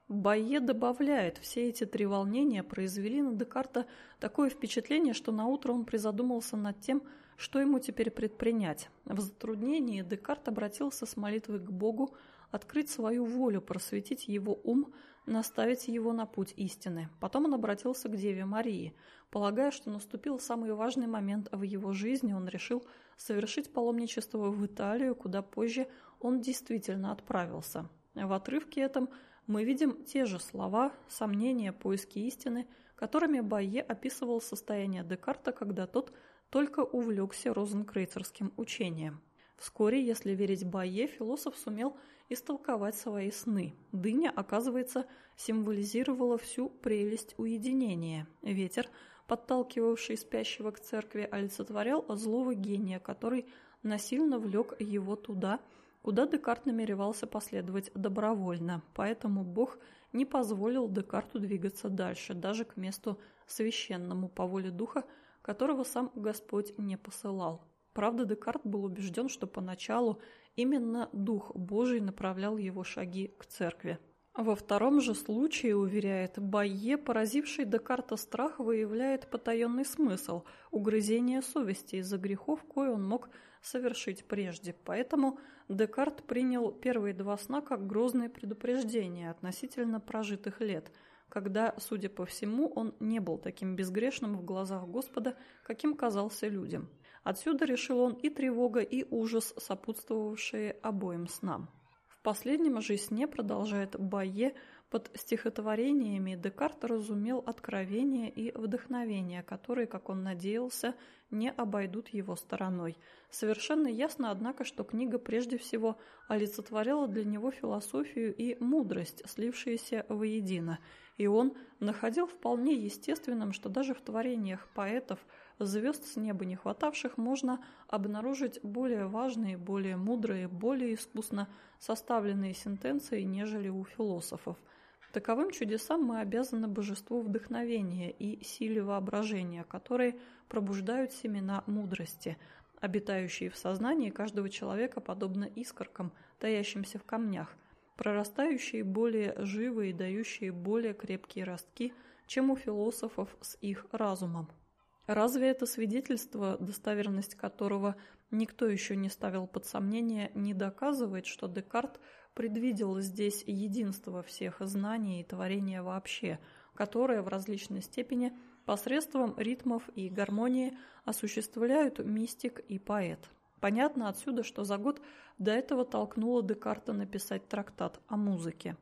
Байе добавляет, все эти три волнения произвели на Декарта такое впечатление, что наутро он призадумался над тем, что ему теперь предпринять? В затруднении Декарт обратился с молитвой к Богу открыть свою волю, просветить его ум наставить его на путь истины. Потом он обратился к Деве Марии. Полагая, что наступил самый важный момент в его жизни, он решил совершить паломничество в Италию, куда позже он действительно отправился. В отрывке этом мы видим те же слова, сомнения, поиски истины, которыми Байе описывал состояние Декарта, когда тот только увлекся розенкрейцерским учением. Вскоре, если верить Байе, философ сумел истолковать свои сны. Дыня, оказывается, символизировала всю прелесть уединения. Ветер, подталкивавший спящего к церкви, олицетворял злого гения, который насильно влек его туда, куда Декарт намеревался последовать добровольно. Поэтому Бог не позволил Декарту двигаться дальше, даже к месту священному по воле Духа, которого сам Господь не посылал. Правда, Декарт был убежден, что поначалу именно Дух Божий направлял его шаги к церкви. Во втором же случае, уверяет Байе, поразивший Декарта страх выявляет потаенный смысл – угрызение совести из-за грехов, кое он мог совершить прежде. Поэтому Декарт принял первые два сна как грозное предупреждение относительно прожитых лет, когда, судя по всему, он не был таким безгрешным в глазах Господа, каким казался людям. Отсюда решил он и тревога, и ужас, сопутствовавшие обоим снам. В последнем же сне, продолжает Байе, под стихотворениями Декарт разумел откровение и вдохновение, которые, как он надеялся, не обойдут его стороной. Совершенно ясно, однако, что книга прежде всего олицетворяла для него философию и мудрость, слившиеся воедино, и он находил вполне естественным, что даже в творениях поэтов – звезд с неба не хватавших, можно обнаружить более важные, более мудрые, более искусно составленные сентенции, нежели у философов. Таковым чудесам мы обязаны божеству вдохновения и силе воображения, которые пробуждают семена мудрости, обитающие в сознании каждого человека подобно искоркам, таящимся в камнях, прорастающие более живые и дающие более крепкие ростки, чем у философов с их разумом. Разве это свидетельство, достоверность которого никто еще не ставил под сомнение, не доказывает, что Декарт предвидел здесь единство всех знаний и творения вообще, которое в различной степени посредством ритмов и гармонии осуществляют мистик и поэт. Понятно отсюда, что за год до этого толкнуло Декарта написать трактат о музыке.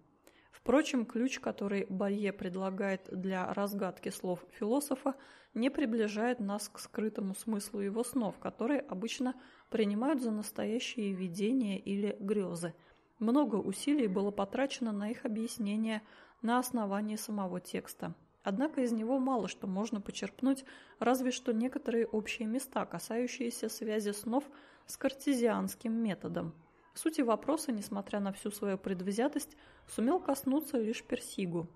Впрочем, ключ, который Балье предлагает для разгадки слов философа, не приближает нас к скрытому смыслу его снов, которые обычно принимают за настоящие видения или грезы. Много усилий было потрачено на их объяснение на основании самого текста. Однако из него мало что можно почерпнуть, разве что некоторые общие места, касающиеся связи снов с картезианским методом – Сути вопроса, несмотря на всю свою предвзятость, сумел коснуться лишь Персигу.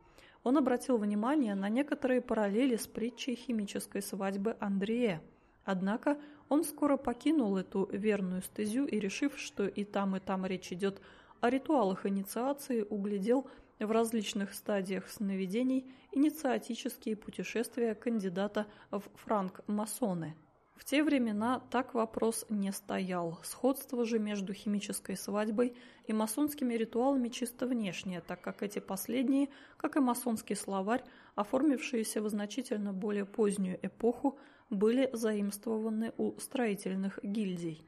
Он обратил внимание на некоторые параллели с притчей химической свадьбы Андрея. Однако он скоро покинул эту верную стезю и, решив, что и там, и там речь идет о ритуалах инициации, углядел в различных стадиях сновидений инициатические путешествия кандидата в франк-масоны. В те времена так вопрос не стоял. Сходство же между химической свадьбой и масонскими ритуалами чисто внешнее, так как эти последние, как и масонский словарь, оформившиеся в значительно более позднюю эпоху, были заимствованы у строительных гильдий.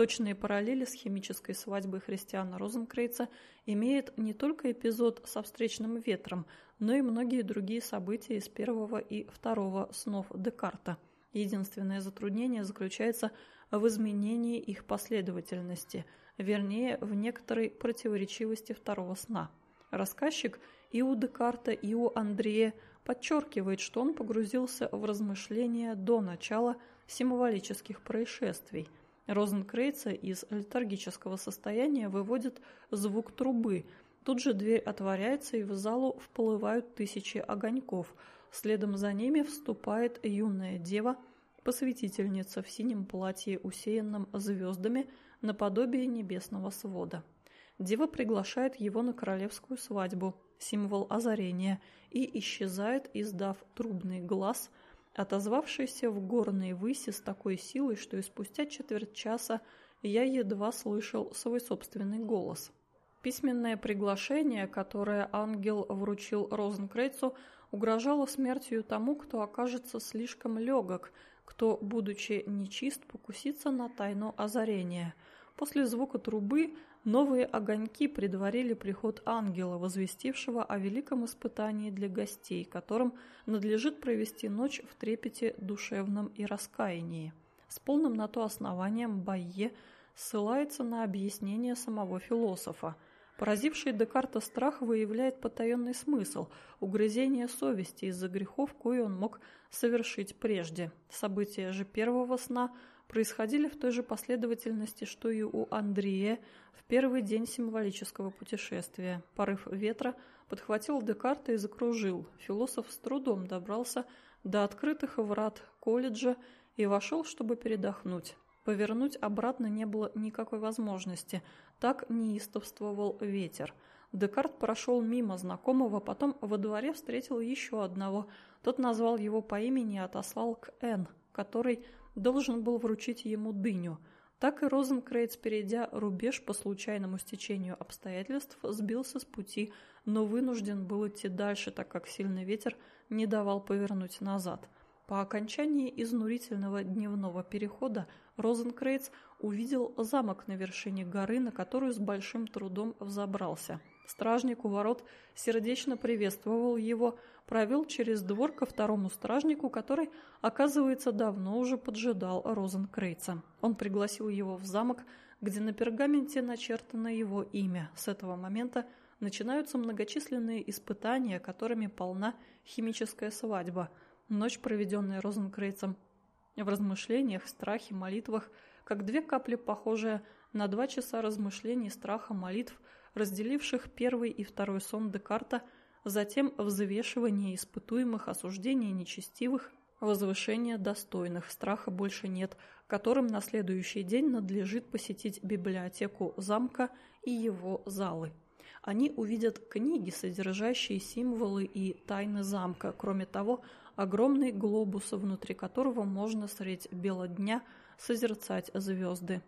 Точные параллели с химической свадьбой христиана Розенкрейца имеет не только эпизод со встречным ветром, но и многие другие события из первого и второго снов Декарта – Единственное затруднение заключается в изменении их последовательности, вернее, в некоторой противоречивости второго сна. Рассказчик и у Декарта, и у Андрея подчеркивает, что он погрузился в размышления до начала символических происшествий. Розенкрейца из летаргического состояния выводит звук трубы. Тут же дверь отворяется, и в залу вплывают тысячи огоньков – Следом за ними вступает юная дева, посвятительница в синем платье, усеянном звездами, наподобие небесного свода. Дева приглашает его на королевскую свадьбу, символ озарения, и исчезает, издав трубный глаз, отозвавшийся в горные выси с такой силой, что и спустя четверть часа я едва слышал свой собственный голос. Письменное приглашение, которое ангел вручил Розенкрейцу, угрожало смертью тому, кто окажется слишком легок, кто, будучи нечист, покусится на тайну озарения. После звука трубы новые огоньки предварили приход ангела, возвестившего о великом испытании для гостей, которым надлежит провести ночь в трепете душевном и раскаянии. С полным на то основанием Байе ссылается на объяснение самого философа – Поразивший Декарта страх выявляет потаенный смысл – угрызение совести из-за грехов, кое он мог совершить прежде. События же первого сна происходили в той же последовательности, что и у Андрея в первый день символического путешествия. Порыв ветра подхватил Декарта и закружил. Философ с трудом добрался до открытых врат колледжа и вошел, чтобы передохнуть. Повернуть обратно не было никакой возможности, так неистовствовал ветер. Декарт прошел мимо знакомого, потом во дворе встретил еще одного. Тот назвал его по имени и отослал к Н, который должен был вручить ему дыню. Так и Розенкрейц, перейдя рубеж по случайному стечению обстоятельств, сбился с пути, но вынужден был идти дальше, так как сильный ветер не давал повернуть назад. По окончании изнурительного дневного перехода Розенкрейц увидел замок на вершине горы, на которую с большим трудом взобрался. Стражник у ворот сердечно приветствовал его, провел через двор ко второму стражнику, который, оказывается, давно уже поджидал Розенкрейца. Он пригласил его в замок, где на пергаменте начертано его имя. С этого момента начинаются многочисленные испытания, которыми полна химическая свадьба – Ночь, проведенная Розенкрейцем в размышлениях, страхе, молитвах, как две капли, похожие на два часа размышлений, страха, молитв, разделивших первый и второй сон Декарта, затем взвешивание испытуемых, осуждение нечестивых, возвышение достойных, страха больше нет, которым на следующий день надлежит посетить библиотеку замка и его залы. Они увидят книги, содержащие символы и тайны замка. Кроме того, огромный глобус, внутри которого можно средь бела дня созерцать звезды.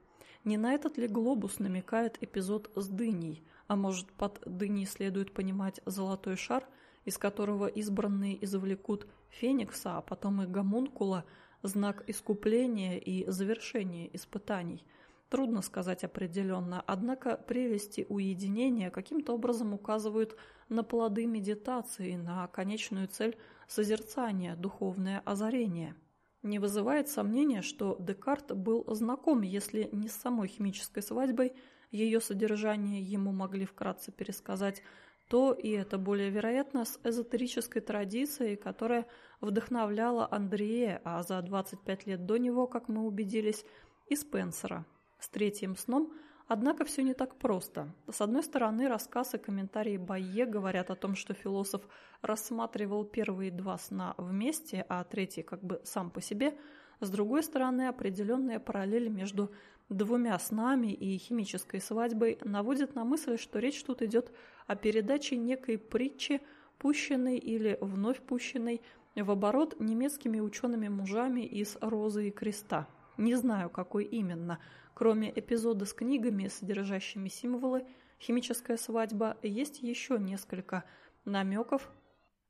Не на этот ли глобус намекает эпизод с дыней, а может под дыней следует понимать золотой шар, из которого избранные извлекут феникса, а потом и гомункула, знак искупления и завершения испытаний – Трудно сказать определенно, однако прелести уединения каким-то образом указывают на плоды медитации, на конечную цель созерцания, духовное озарение. Не вызывает сомнения, что Декарт был знаком, если не с самой химической свадьбой, ее содержание ему могли вкратце пересказать, то, и это более вероятно, с эзотерической традицией, которая вдохновляла Андрея, а за 25 лет до него, как мы убедились, и Спенсера. С третьим сном, однако, все не так просто. С одной стороны, рассказ и комментарии Байе говорят о том, что философ рассматривал первые два сна вместе, а третий как бы сам по себе. С другой стороны, определенная параллель между двумя снами и химической свадьбой наводит на мысль, что речь тут идет о передаче некой притчи, пущенной или вновь пущенной в оборот немецкими учеными-мужами из «Розы и креста». Не знаю, какой именно – Кроме эпизода с книгами, содержащими символы «Химическая свадьба», есть еще несколько намеков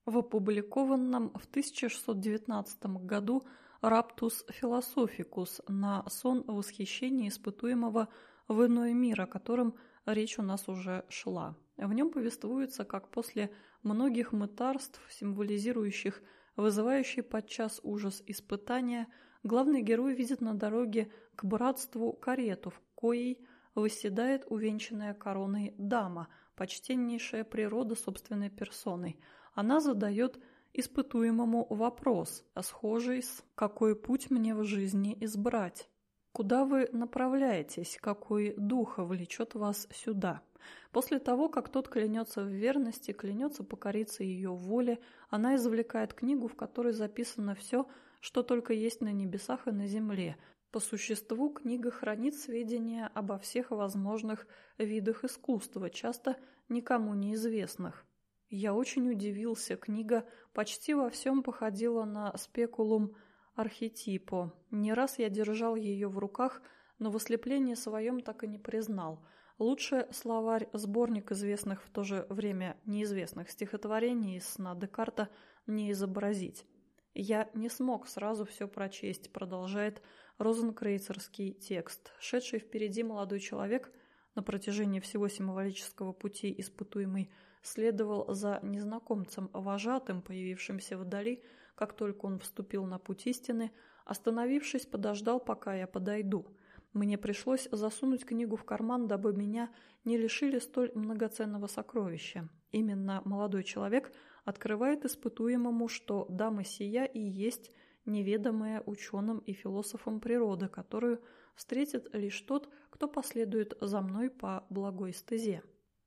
в опубликованном в 1619 году «Раптус философикус» на сон восхищения испытуемого в иной мир, о котором речь у нас уже шла. В нем повествуется, как после многих мытарств, символизирующих вызывающие подчас ужас испытания, главный герой видит на дороге к братству карету, в коей восседает увенчанная короной дама, почтеннейшая природа собственной персоной. Она задает испытуемому вопрос, а схожий с «какой путь мне в жизни избрать?» Куда вы направляетесь? Какой дух влечет вас сюда? После того, как тот клянется в верности, клянется покориться ее воле, она извлекает книгу, в которой записано все, что только есть на небесах и на земле, по существу книга хранит сведения обо всех возможных видах искусства, часто никому неизвестных. Я очень удивился, книга почти во всем походила на спекулум архетипо. Не раз я держал ее в руках, но в ослеплении своем так и не признал. Лучше словарь сборник известных в то же время неизвестных стихотворений из сна Декарта не изобразить. «Я не смог сразу все прочесть», — продолжает розенкрейцерский текст. Шедший впереди молодой человек на протяжении всего символического пути испытуемый следовал за незнакомцем, вожатым, появившимся вдали, как только он вступил на путь истины, остановившись, подождал, пока я подойду — мне пришлось засунуть книгу в карман, дабы меня не лишили столь многоценного сокровища. Именно молодой человек открывает испытуемому, что дама сия и есть неведомая ученым и философом природа, которую встретит лишь тот, кто последует за мной по благой стезе.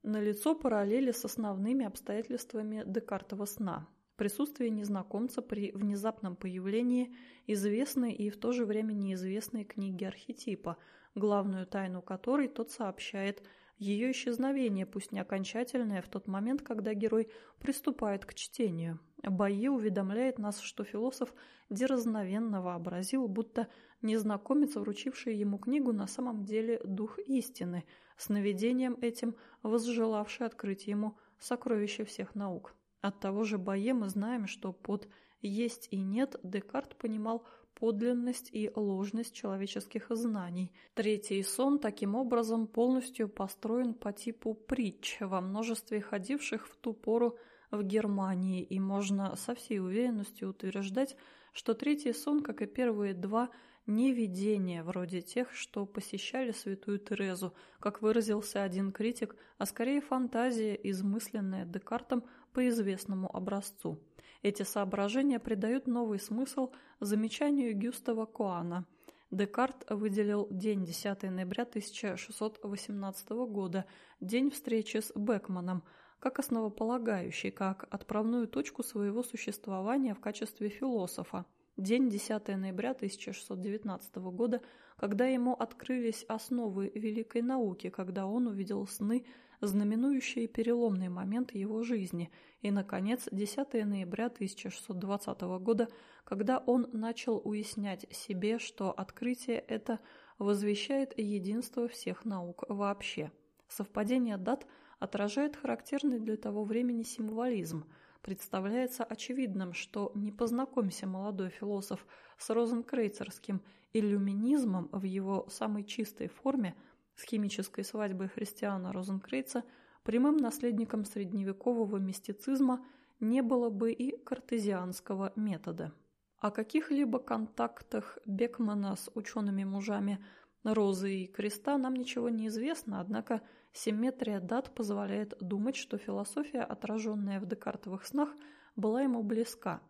Налицо параллели с основными обстоятельствами Декартова сна присутствие незнакомца при внезапном появлении известной и в то же время неизвестной книги архетипа, главную тайну которой тот сообщает ее исчезновение, пусть не окончательное, в тот момент, когда герой приступает к чтению. Байе уведомляет нас, что философ дерзновенно вообразил, будто незнакомец, вручивший ему книгу, на самом деле дух истины, сновидением этим возжелавший открыть ему сокровище всех наук. От того же Бае мы знаем, что под «есть» и «нет» Декарт понимал подлинность и ложность человеческих знаний. Третий сон таким образом полностью построен по типу притч, во множестве ходивших в ту пору в Германии, и можно со всей уверенностью утверждать, что третий сон, как и первые два, не видения, вроде тех, что посещали святую Терезу, как выразился один критик, а скорее фантазия, измысленная Декартом по известному образцу. Эти соображения придают новый смысл замечанию Гюстава Коана. Декарт выделил день 10 ноября 1618 года, день встречи с Бекманом, как основополагающий, как отправную точку своего существования в качестве философа. День 10 ноября 1619 года, когда ему открылись основы великой науки, когда он увидел сны знаменующие переломный момент его жизни, и, наконец, 10 ноября 1620 года, когда он начал уяснять себе, что открытие это возвещает единство всех наук вообще. Совпадение дат отражает характерный для того времени символизм. Представляется очевидным, что не познакомься молодой философ с розенкрейцерским иллюминизмом в его самой чистой форме – с химической свадьбой Христиана Розенкрейца прямым наследником средневекового мистицизма не было бы и картезианского метода. О каких-либо контактах Бекмана с учеными-мужами Розы и Креста нам ничего не известно, однако симметрия дат позволяет думать, что философия, отраженная в декартовых снах, была ему близка.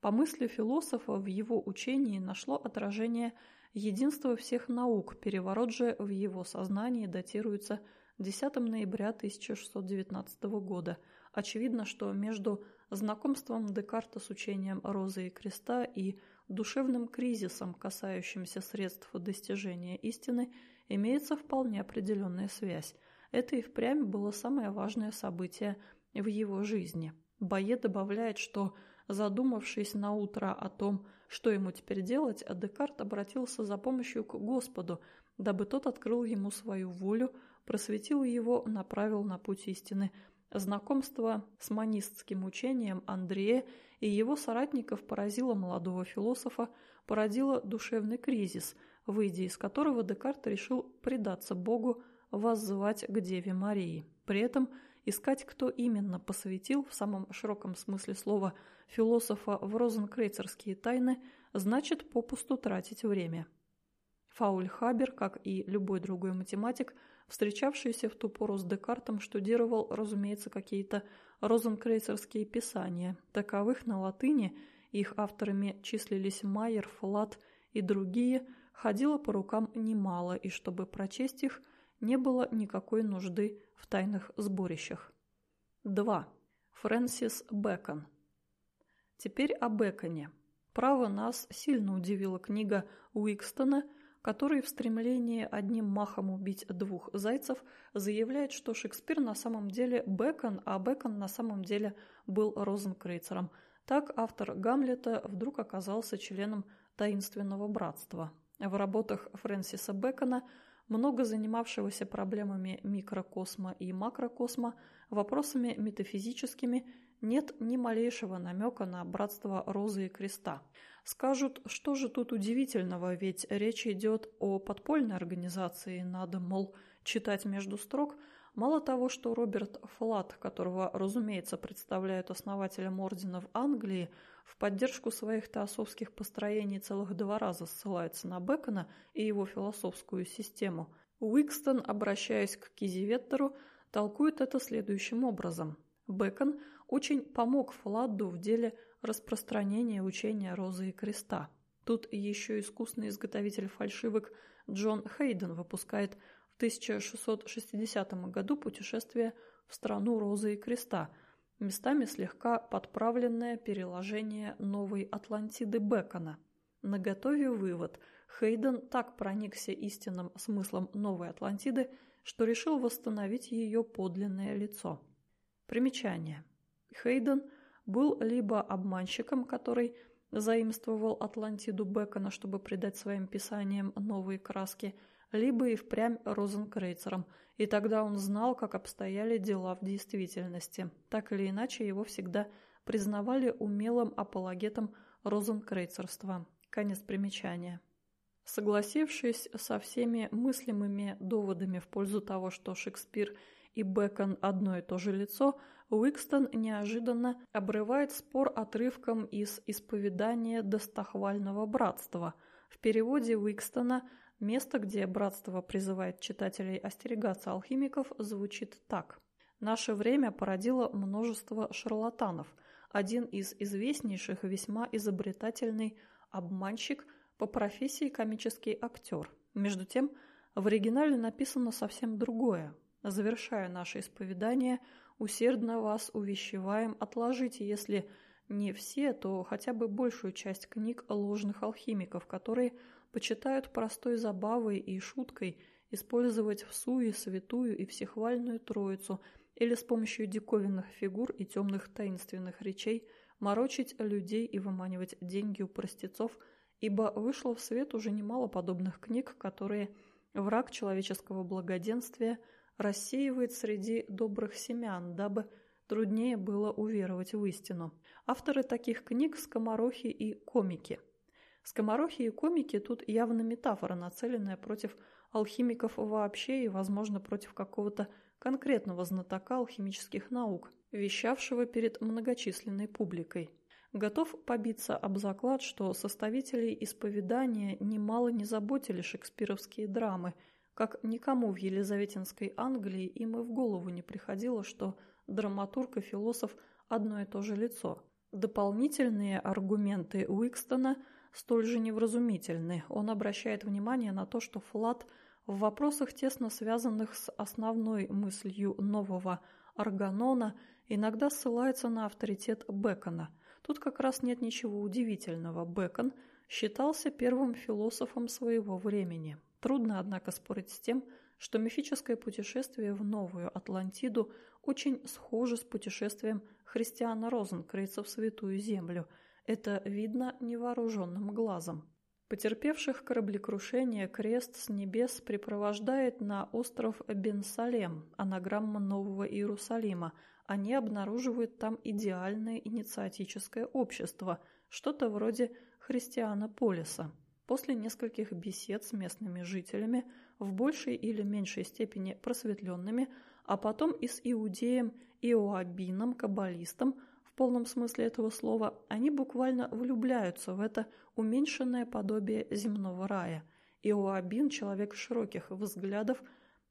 По мысли философа в его учении нашло отражение Единство всех наук, переворот же в его сознании датируется 10 ноября 1619 года. Очевидно, что между знакомством Декарта с учением Розы и Креста и душевным кризисом, касающимся средств достижения истины, имеется вполне определенная связь. Это и впрямь было самое важное событие в его жизни. Бае добавляет, что Задумавшись на утро о том, что ему теперь делать, Декарт обратился за помощью к Господу, дабы тот открыл ему свою волю, просветил его, направил на путь истины. Знакомство с монистским учением Андрея и его соратников поразило молодого философа, породило душевный кризис, выйдя из которого Декарт решил предаться Богу, воззвать к Деве Марии. При этом искать, кто именно посвятил, в самом широком смысле слова, философа в розенкрейцерские тайны, значит попусту тратить время. Фауль Хабер, как и любой другой математик, встречавшийся в ту пору с Декартом, штудировал, разумеется, какие-то розенкрейцерские писания. Таковых на латыни, их авторами числились Майер, Флат и другие, ходило по рукам немало, и чтобы прочесть их, не было никакой нужды в тайных сборищах. 2. Фрэнсис Бэкон Теперь о Беконе. Право нас сильно удивила книга Уикстона, который в стремлении одним махом убить двух зайцев заявляет, что Шекспир на самом деле Бекон, а Бекон на самом деле был Розенкрейцером. Так автор Гамлета вдруг оказался членом таинственного братства. В работах Фрэнсиса Бэкона много занимавшегося проблемами микрокосма и макрокосма, вопросами метафизическими, нет ни малейшего намека на братство Розы и Креста. Скажут, что же тут удивительного, ведь речь идет о подпольной организации, надо, мол, читать между строк. Мало того, что Роберт Флат, которого, разумеется, представляют основателем ордена в Англии, в поддержку своих теософских построений целых два раза ссылается на Бекона и его философскую систему, Уикстон, обращаясь к Кизиветтеру, толкует это следующим образом. Бекон очень помог Фладду в деле распространения учения Розы и Креста. Тут еще искусный изготовитель фальшивок Джон Хейден выпускает в 1660 году путешествие в страну Розы и Креста – местами слегка подправленное переложение новой Атлантиды Бекона. Наготове вывод. Хейден так проникся истинным смыслом новой Атлантиды, что решил восстановить ее подлинное лицо. Примечание. Хейден был либо обманщиком, который заимствовал Атлантиду Бекона, чтобы придать своим писаниям новые краски – либо и впрямь розенкрейцером, и тогда он знал, как обстояли дела в действительности. Так или иначе, его всегда признавали умелым апологетом розенкрейцерства. Конец примечания. Согласившись со всеми мыслимыми доводами в пользу того, что Шекспир и Бэкон одно и то же лицо, Уикстон неожиданно обрывает спор отрывком из «Исповедания достохвального братства». В переводе Уикстона – Место, где братство призывает читателей остерегаться алхимиков, звучит так. Наше время породило множество шарлатанов. Один из известнейших весьма изобретательный обманщик по профессии комический актер. Между тем, в оригинале написано совсем другое. Завершая наше исповедание, усердно вас увещеваем, отложите, если не все, то хотя бы большую часть книг ложных алхимиков, которые почитают простой забавой и шуткой использовать в суе святую и всехвальную троицу или с помощью диковинных фигур и темных таинственных речей морочить людей и выманивать деньги у простецов, ибо вышло в свет уже немало подобных книг, которые враг человеческого благоденствия рассеивает среди добрых семян, дабы труднее было уверовать в истину. Авторы таких книг – скоморохи и комики – Скоморохи и комики тут явно метафора, нацеленная против алхимиков вообще и, возможно, против какого-то конкретного знатока алхимических наук, вещавшего перед многочисленной публикой. Готов побиться об заклад, что составителей исповедания немало не заботили шекспировские драмы, как никому в Елизаветинской Англии им и в голову не приходило, что драматург и философ – одно и то же лицо. Дополнительные аргументы Уикстона – столь же невразумительны. Он обращает внимание на то, что Флат в вопросах, тесно связанных с основной мыслью нового органона, иногда ссылается на авторитет Бекона. Тут как раз нет ничего удивительного. Бекон считался первым философом своего времени. Трудно, однако, спорить с тем, что мифическое путешествие в Новую Атлантиду очень схоже с путешествием христиана Розенкрейца в Святую Землю – это видно невооруженным глазом. Потерпевших кораблекрушение крест с небес припровождает на остров Бенсалем, анаграмма Нового Иерусалима. Они обнаруживают там идеальное инициатическое общество, что-то вроде христианополиса. После нескольких бесед с местными жителями, в большей или меньшей степени просветленными, а потом и с иудеем Иоабином, каббалистом, в полном смысле этого слова, они буквально влюбляются в это уменьшенное подобие земного рая. Иоабин, человек широких взглядов,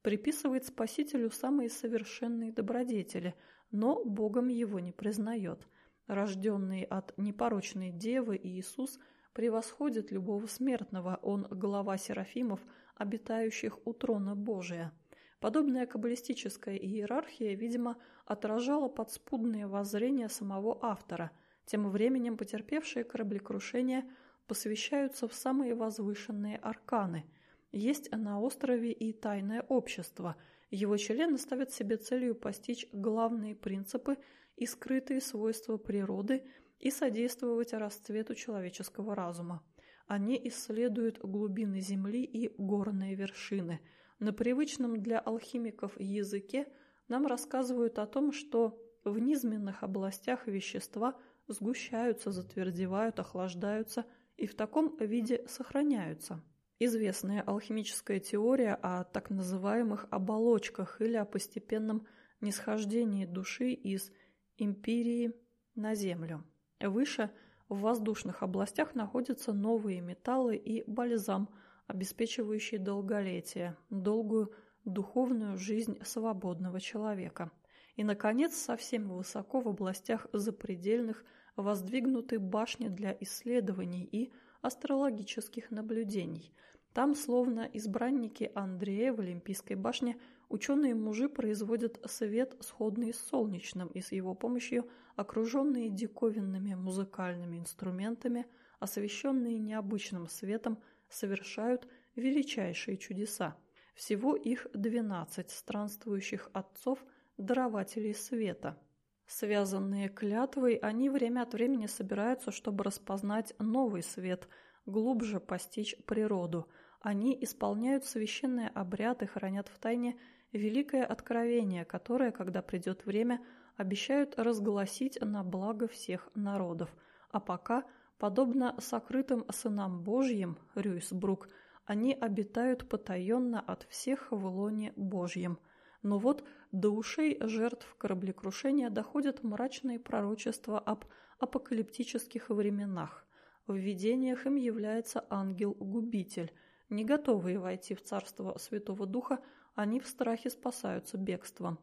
приписывает Спасителю самые совершенные добродетели, но Богом его не признает. Рожденный от непорочной девы Иисус превосходит любого смертного, он глава серафимов, обитающих у трона Божия. Подобная каббалистическая иерархия, видимо, отражала подспудные воззрения самого автора. Тем временем потерпевшие кораблекрушение посвящаются в самые возвышенные арканы. Есть на острове и тайное общество. Его члены ставят себе целью постичь главные принципы и скрытые свойства природы и содействовать расцвету человеческого разума. Они исследуют глубины Земли и горные вершины – На привычном для алхимиков языке нам рассказывают о том, что в низменных областях вещества сгущаются, затвердевают, охлаждаются и в таком виде сохраняются. Известная алхимическая теория о так называемых оболочках или о постепенном нисхождении души из империи на Землю. Выше в воздушных областях находятся новые металлы и бальзам, обеспечивающий долголетие, долгую духовную жизнь свободного человека. И, наконец, совсем высоко в областях запредельных воздвигнуты башни для исследований и астрологических наблюдений. Там, словно избранники Андрея в Олимпийской башне, ученые-мужи производят свет, сходный с солнечным, и с его помощью, окруженные диковинными музыкальными инструментами, освещенные необычным светом, совершают величайшие чудеса. Всего их двенадцать странствующих отцов, дарователей света. Связанные клятвой, они время от времени собираются, чтобы распознать новый свет, глубже постичь природу. Они исполняют священные обряды, хранят в тайне великое откровение, которое, когда придет время, обещают разгласить на благо всех народов. А пока, подобно сокрытым сынам Божьим, Рюйсбрук, они обитают потаенно от всех в лоне Божьем – но вот до ушей жертв кораблекрушения доходят мрачные пророчества об апокалиптических временах. В видениях им является ангел-губитель. Не готовые войти в царство Святого Духа, они в страхе спасаются бегством.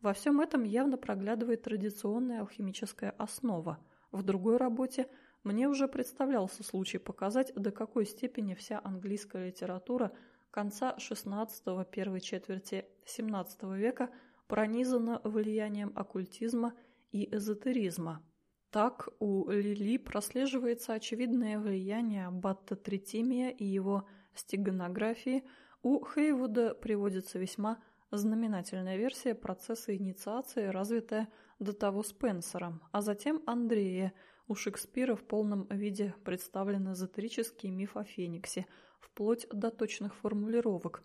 Во всем этом явно проглядывает традиционная алхимическая основа. В другой работе мне уже представлялся случай показать, до какой степени вся английская литература – конца XVI – первой четверти XVII века пронизано влиянием оккультизма и эзотеризма. Так у Лили прослеживается очевидное влияние Батта и его стеганографии, у Хейвуда приводится весьма знаменательная версия процесса инициации, развитая до того Спенсером, а затем Андрея. У Шекспира в полном виде представлен эзотерический миф о Фениксе – вплоть до точных формулировок,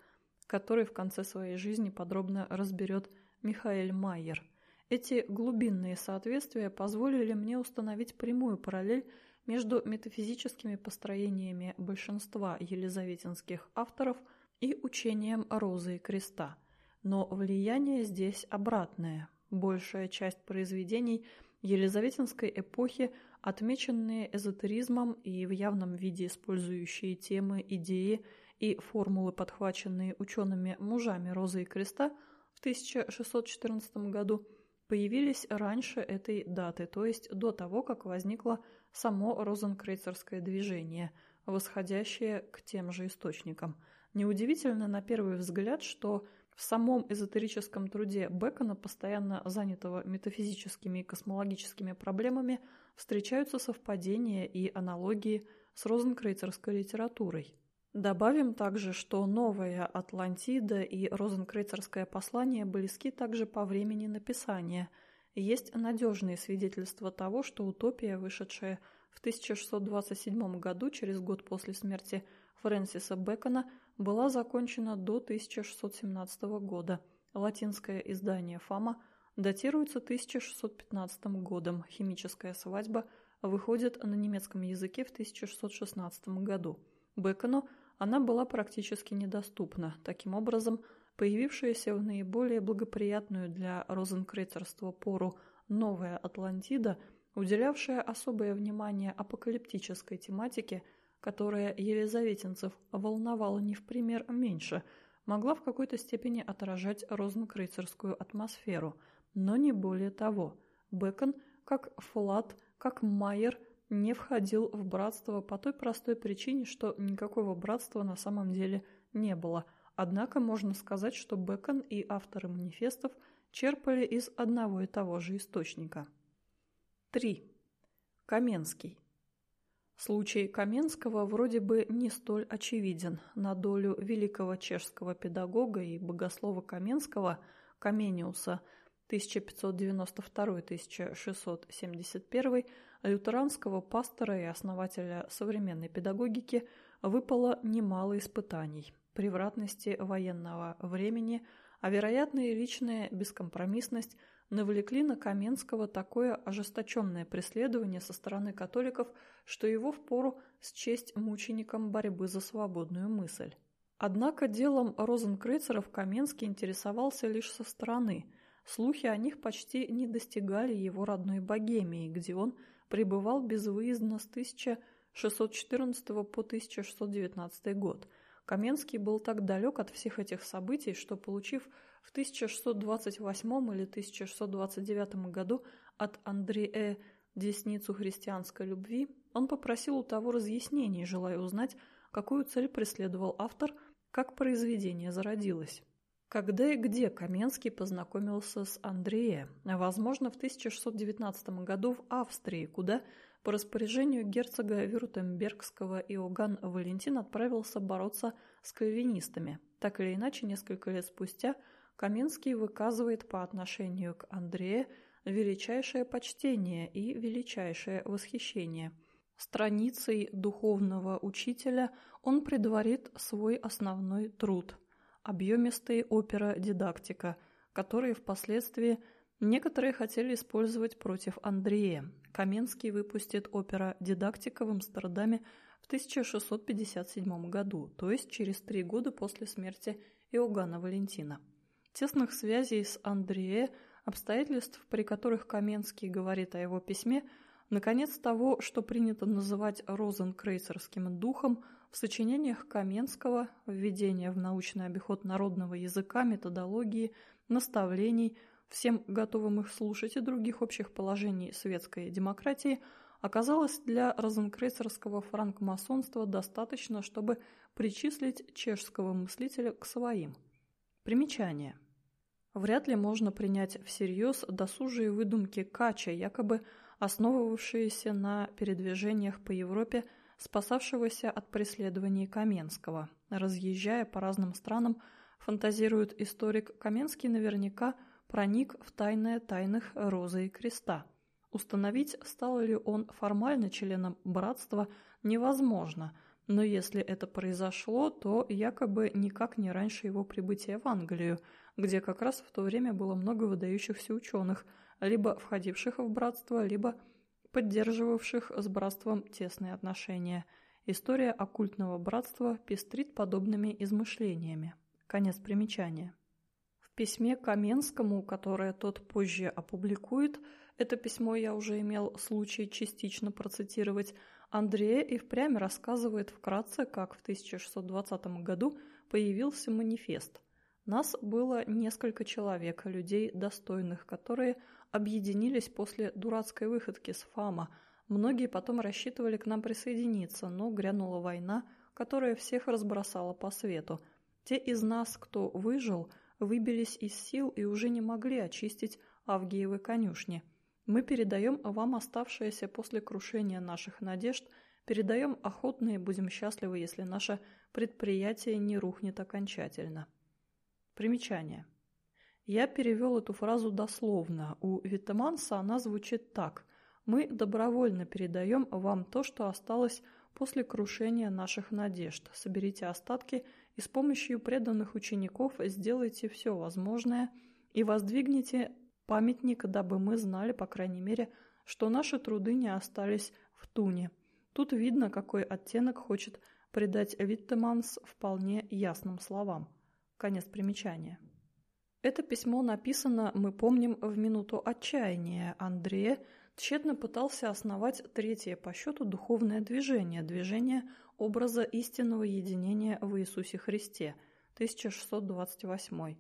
которые в конце своей жизни подробно разберет Михаэль Майер. Эти глубинные соответствия позволили мне установить прямую параллель между метафизическими построениями большинства елизаветинских авторов и учением Розы и Креста. Но влияние здесь обратное. Большая часть произведений Елизаветинской эпохи отмеченные эзотеризмом и в явном виде использующие темы, идеи и формулы, подхваченные учеными мужами Розы и Креста в 1614 году, появились раньше этой даты, то есть до того, как возникло само розенкрейцерское движение, восходящее к тем же источникам. Неудивительно на первый взгляд, что в самом эзотерическом труде Бекона, постоянно занятого метафизическими и космологическими проблемами, встречаются совпадения и аналогии с розенкрейцерской литературой. Добавим также, что новая Атлантида и розенкрейцерское послание близки также по времени написания. Есть надежные свидетельства того, что утопия, вышедшая в 1627 году, через год после смерти Фрэнсиса Бэкона, была закончена до 1617 года. Латинское издание «Фама» датируется 1615 годом, химическая свадьба выходит на немецком языке в 1616 году. Бекону она была практически недоступна. Таким образом, появившаяся в наиболее благоприятную для розенкрейцерства пору новая Атлантида, уделявшая особое внимание апокалиптической тематике, которая елизаветинцев волновала не в пример меньше, могла в какой-то степени отражать розенкрейцерскую атмосферу – но не более того. Бекон, как Флат, как Майер, не входил в братство по той простой причине, что никакого братства на самом деле не было. Однако можно сказать, что Бекон и авторы манифестов черпали из одного и того же источника. 3. Каменский. Случай Каменского вроде бы не столь очевиден. На долю великого чешского педагога и богослова Каменского, Камениуса – 1592-1671 лютеранского пастора и основателя современной педагогики выпало немало испытаний. Превратности военного времени, а вероятно и личная бескомпромиссность навлекли на Каменского такое ожесточенное преследование со стороны католиков, что его впору счесть мучеником борьбы за свободную мысль. Однако делом розенкрейцеров Каменский интересовался лишь со стороны. Слухи о них почти не достигали его родной Богемии, где он пребывал безвыездно с 1614 по 1619 год. Каменский был так далек от всех этих событий, что, получив в 1628 или 1629 году от Андрея десницу христианской любви, он попросил у того разъяснений, желая узнать, какую цель преследовал автор – как произведение зародилось. Когда и где Каменский познакомился с Андреем? Возможно, в 1619 году в Австрии, куда по распоряжению герцога Вюртембергского Иоганн Валентин отправился бороться с кальвинистами. Так или иначе, несколько лет спустя Каменский выказывает по отношению к Андрею величайшее почтение и величайшее восхищение – Страницей духовного учителя он предварит свой основной труд – объемистый опера-дидактика, который впоследствии некоторые хотели использовать против Андрея. Каменский выпустит опера-дидактика в Амстердаме в 1657 году, то есть через три года после смерти Иоганна Валентина. Тесных связей с Андреем, обстоятельств, при которых Каменский говорит о его письме – Наконец, того, что принято называть розенкрейцерским духом, в сочинениях Каменского «Введение в научный обиход народного языка, методологии, наставлений, всем готовым их слушать и других общих положений светской демократии» оказалось для розенкрейцерского франкмасонства достаточно, чтобы причислить чешского мыслителя к своим. Примечание. Вряд ли можно принять всерьез досужие выдумки Кача, якобы – основывавшиеся на передвижениях по Европе, спасавшегося от преследований Каменского. Разъезжая по разным странам, фантазирует историк Каменский наверняка проник в тайное тайных Розы и Креста. Установить, стал ли он формально членом братства, невозможно, но если это произошло, то якобы никак не раньше его прибытия в Англию, где как раз в то время было много выдающихся ученых – либо входивших в братство, либо поддерживавших с братством тесные отношения. История оккультного братства пестрит подобными измышлениями. Конец примечания. В письме Каменскому, которое тот позже опубликует, это письмо я уже имел случай частично процитировать, Андрея и впрямь рассказывает вкратце, как в 1620 году появился манифест. Нас было несколько человек, людей достойных, которые объединились после дурацкой выходки с Фама. Многие потом рассчитывали к нам присоединиться, но грянула война, которая всех разбросала по свету. Те из нас, кто выжил, выбились из сил и уже не могли очистить Авгиевы конюшни. Мы передаем вам оставшееся после крушения наших надежд, передаем охотно и будем счастливы, если наше предприятие не рухнет окончательно. Примечание. Я перевел эту фразу дословно. У Витаманса она звучит так. «Мы добровольно передаем вам то, что осталось после крушения наших надежд. Соберите остатки и с помощью преданных учеников сделайте все возможное и воздвигните памятник, дабы мы знали, по крайней мере, что наши труды не остались в туне. Тут видно, какой оттенок хочет придать Виттеманс вполне ясным словам. Конец примечания. Это письмо написано, мы помним, в минуту отчаяния. Андрея тщетно пытался основать третье по счету духовное движение, движение образа истинного единения в Иисусе Христе, 1628.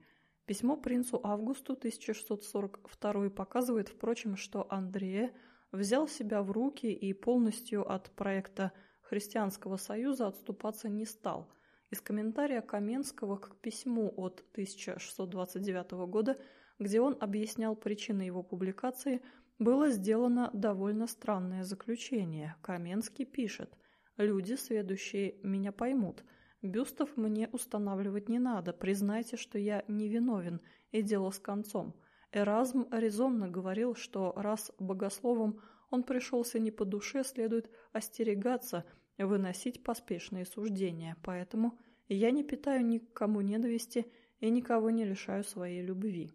Письмо принцу Августу 1642 показывает, впрочем, что Андрея взял себя в руки и полностью от проекта Христианского союза отступаться не стал – из комментария Каменского к письму от 1629 года, где он объяснял причины его публикации, было сделано довольно странное заключение. Каменский пишет «Люди, сведущие, меня поймут. Бюстов мне устанавливать не надо. Признайте, что я невиновен, и дело с концом». Эразм резонно говорил, что раз богословом он пришелся не по душе, следует остерегаться выносить поспешные суждения, поэтому я не питаю никому ненависти и никого не лишаю своей любви.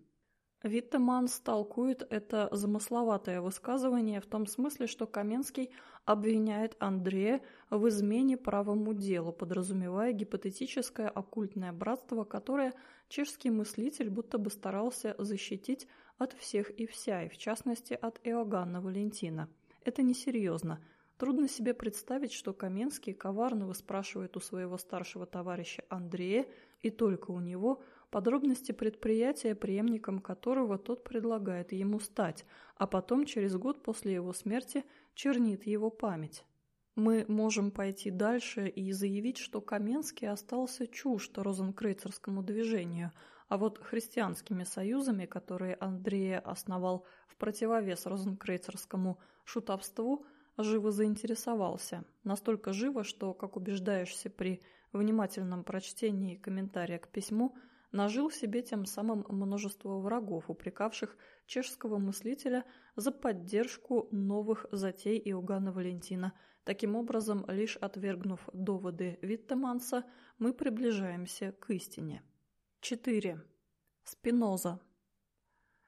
Виттеманс толкует это замысловатое высказывание в том смысле, что Каменский обвиняет Андрея в измене правому делу, подразумевая гипотетическое оккультное братство, которое чешский мыслитель будто бы старался защитить от всех и вся, и в частности от Иоганна Валентина. Это несерьезно. Трудно себе представить, что Каменский коварно выспрашивает у своего старшего товарища Андрея, и только у него – подробности предприятия, преемником которого тот предлагает ему стать, а потом через год после его смерти чернит его память. Мы можем пойти дальше и заявить, что Каменский остался чужд розенкрейцерскому движению, а вот христианскими союзами, которые Андрея основал в противовес розенкрейцерскому шутовству, живо заинтересовался. Настолько живо, что, как убеждаешься при внимательном прочтении комментария к письму, нажил себе тем самым множество врагов, упрекавших чешского мыслителя за поддержку новых затей Иоганна Валентина. Таким образом, лишь отвергнув доводы Виттеманса, мы приближаемся к истине. 4. Спиноза.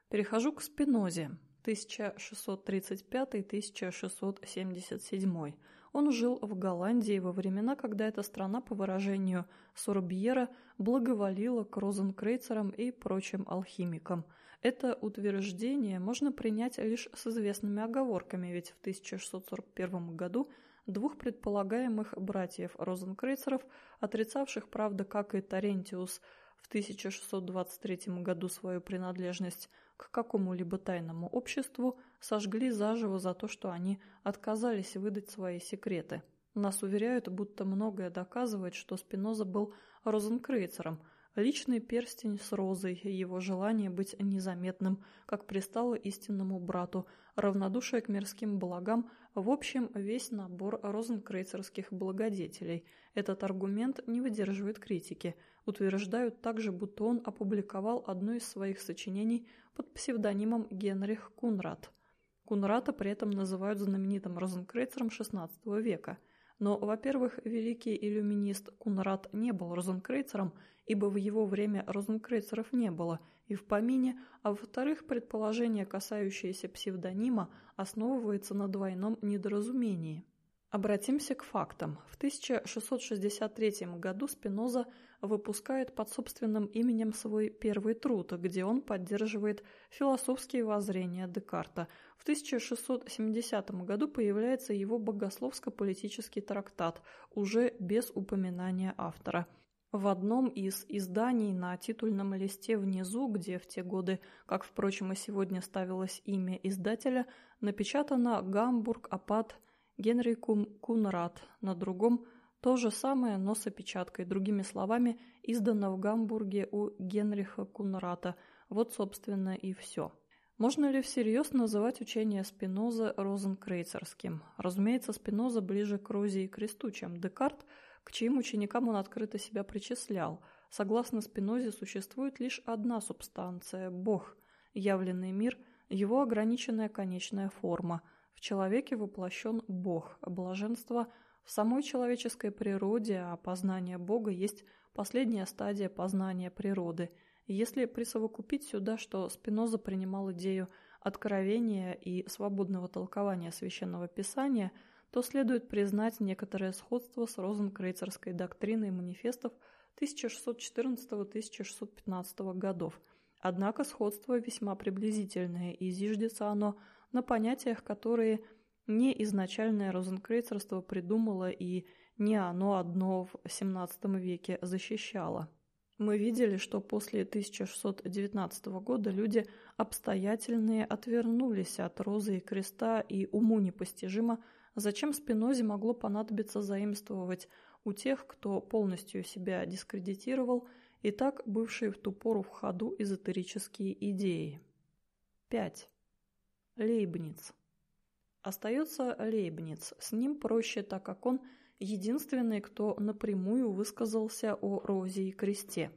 Перехожу к Спинозе. 1635-1677. Он жил в Голландии во времена, когда эта страна, по выражению Сорбьера, благоволила к розенкрейцерам и прочим алхимикам. Это утверждение можно принять лишь с известными оговорками, ведь в 1641 году двух предполагаемых братьев розенкрейцеров, отрицавших, правда, как и Тарентиус, в 1623 году свою принадлежность к какому-либо тайному обществу, сожгли заживо за то, что они отказались выдать свои секреты. Нас уверяют, будто многое доказывает, что Спиноза был розенкрейцером. Личный перстень с розой, его желание быть незаметным, как пристало истинному брату, равнодушие к мирским благам, в общем, весь набор розенкрейцерских благодетелей. Этот аргумент не выдерживает критики. Утверждают также, будто он опубликовал одно из своих сочинений под псевдонимом Генрих Кунрад. Кунрата при этом называют знаменитым розенкрейцером XVI века. Но, во-первых, великий иллюминист Кунрад не был розенкрейцером, ибо в его время розенкрейцеров не было и в помине, а во-вторых, предположение, касающееся псевдонима, основывается на двойном недоразумении – Обратимся к фактам. В 1663 году Спиноза выпускает под собственным именем свой первый труд, где он поддерживает философские воззрения Декарта. В 1670 году появляется его богословско-политический трактат, уже без упоминания автора. В одном из изданий на титульном листе внизу, где в те годы, как, впрочем, и сегодня ставилось имя издателя, напечатано «Гамбург, Апат, Генри Кунрад, на другом то же самое, но с опечаткой, другими словами, издано в Гамбурге у Генриха Кунрата. Вот, собственно, и все. Можно ли всерьез называть учение Спиноза розенкрейцерским? Разумеется, Спиноза ближе к Розе и Кресту, чем Декарт, к чьим ученикам он открыто себя причислял. Согласно Спинозе, существует лишь одна субстанция – Бог, явленный мир, его ограниченная конечная форма – в человеке воплощен Бог, блаженство в самой человеческой природе, а познание Бога есть последняя стадия познания природы. если присовокупить сюда, что Спиноза принимал идею откровения и свободного толкования священного писания, то следует признать некоторое сходство с розенкрейцерской доктриной манифестов 1614-1615 годов. Однако сходство весьма приблизительное, и зиждется оно – на понятиях, которые не изначальное розенкрейцерство придумало и не оно одно в XVII веке защищало. Мы видели, что после 1619 года люди обстоятельные отвернулись от розы и креста, и уму непостижимо, зачем Спинозе могло понадобиться заимствовать у тех, кто полностью себя дискредитировал, и так бывшие в ту пору в ходу эзотерические идеи. 5. Лейбниц. Остается Лейбниц. С ним проще, так как он единственный, кто напрямую высказался о розе и кресте.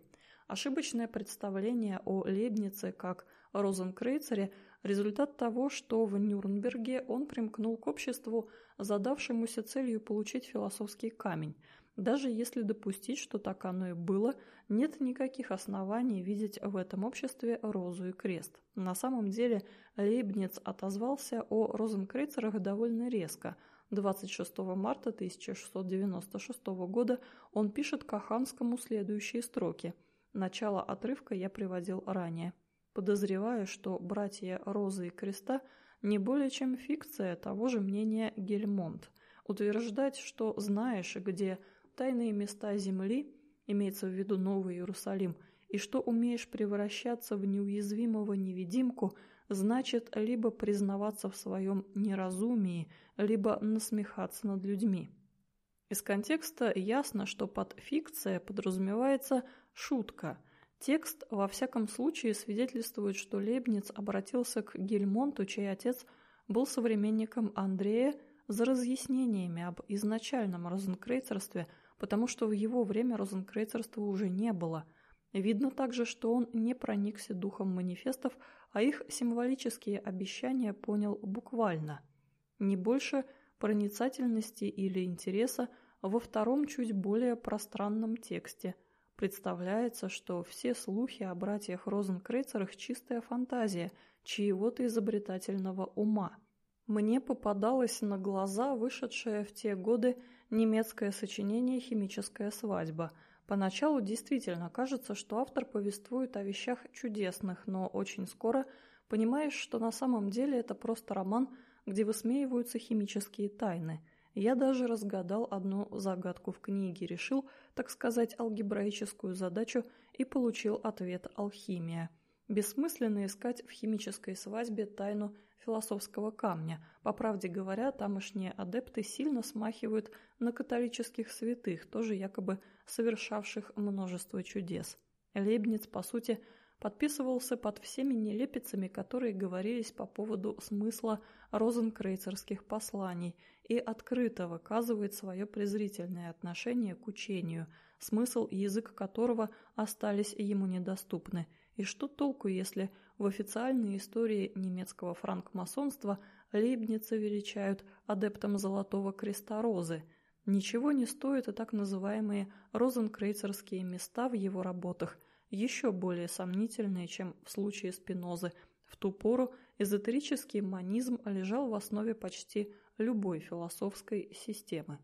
Ошибочное представление о Лейбнице как Розенкрейцере результат того, что в Нюрнберге он примкнул к обществу, задавшемуся целью получить философский камень. Даже если допустить, что так оно и было, нет никаких оснований видеть в этом обществе розу и крест. На самом деле Лейбниц отозвался о розенкрейцерах довольно резко – 26 марта 1696 года он пишет Каханскому следующие строки. Начало отрывка я приводил ранее. Подозреваю, что братья Розы и Креста не более чем фикция того же мнения Гельмонт. Утверждать, что знаешь, где тайные места земли, имеется в виду Новый Иерусалим, и что умеешь превращаться в неуязвимого невидимку – значит либо признаваться в своем неразумии, либо насмехаться над людьми. Из контекста ясно, что под фикция подразумевается шутка. Текст во всяком случае свидетельствует, что Лейбниц обратился к Гельмонту, чей отец был современником Андрея, за разъяснениями об изначальном розенкрейцерстве, потому что в его время розенкрейцерства уже не было. Видно также, что он не проникся духом манифестов, а их символические обещания понял буквально. Не больше проницательности или интереса во втором чуть более пространном тексте. Представляется, что все слухи о братьях Розенкрейцерах – чистая фантазия чьего-то изобретательного ума. Мне попадалось на глаза вышедшее в те годы немецкое сочинение «Химическая свадьба», Поначалу действительно кажется, что автор повествует о вещах чудесных, но очень скоро понимаешь, что на самом деле это просто роман, где высмеиваются химические тайны. Я даже разгадал одну загадку в книге, решил, так сказать, алгебраическую задачу и получил ответ «алхимия». Бессмысленно искать в химической свадьбе тайну философского камня. По правде говоря, тамошние адепты сильно смахивают на католических святых, тоже якобы совершавших множество чудес. Лейбниц, по сути, подписывался под всеми нелепицами, которые говорились по поводу смысла розенкрейцерских посланий и открыто выказывает свое презрительное отношение к учению, смысл и язык которого остались ему недоступны – и что толку, если в официальной истории немецкого франкмасонства Лейбница величают адептом Золотого Креста Розы? Ничего не стоят и так называемые розенкрейцерские места в его работах, еще более сомнительные, чем в случае Спинозы. В ту пору эзотерический манизм лежал в основе почти любой философской системы.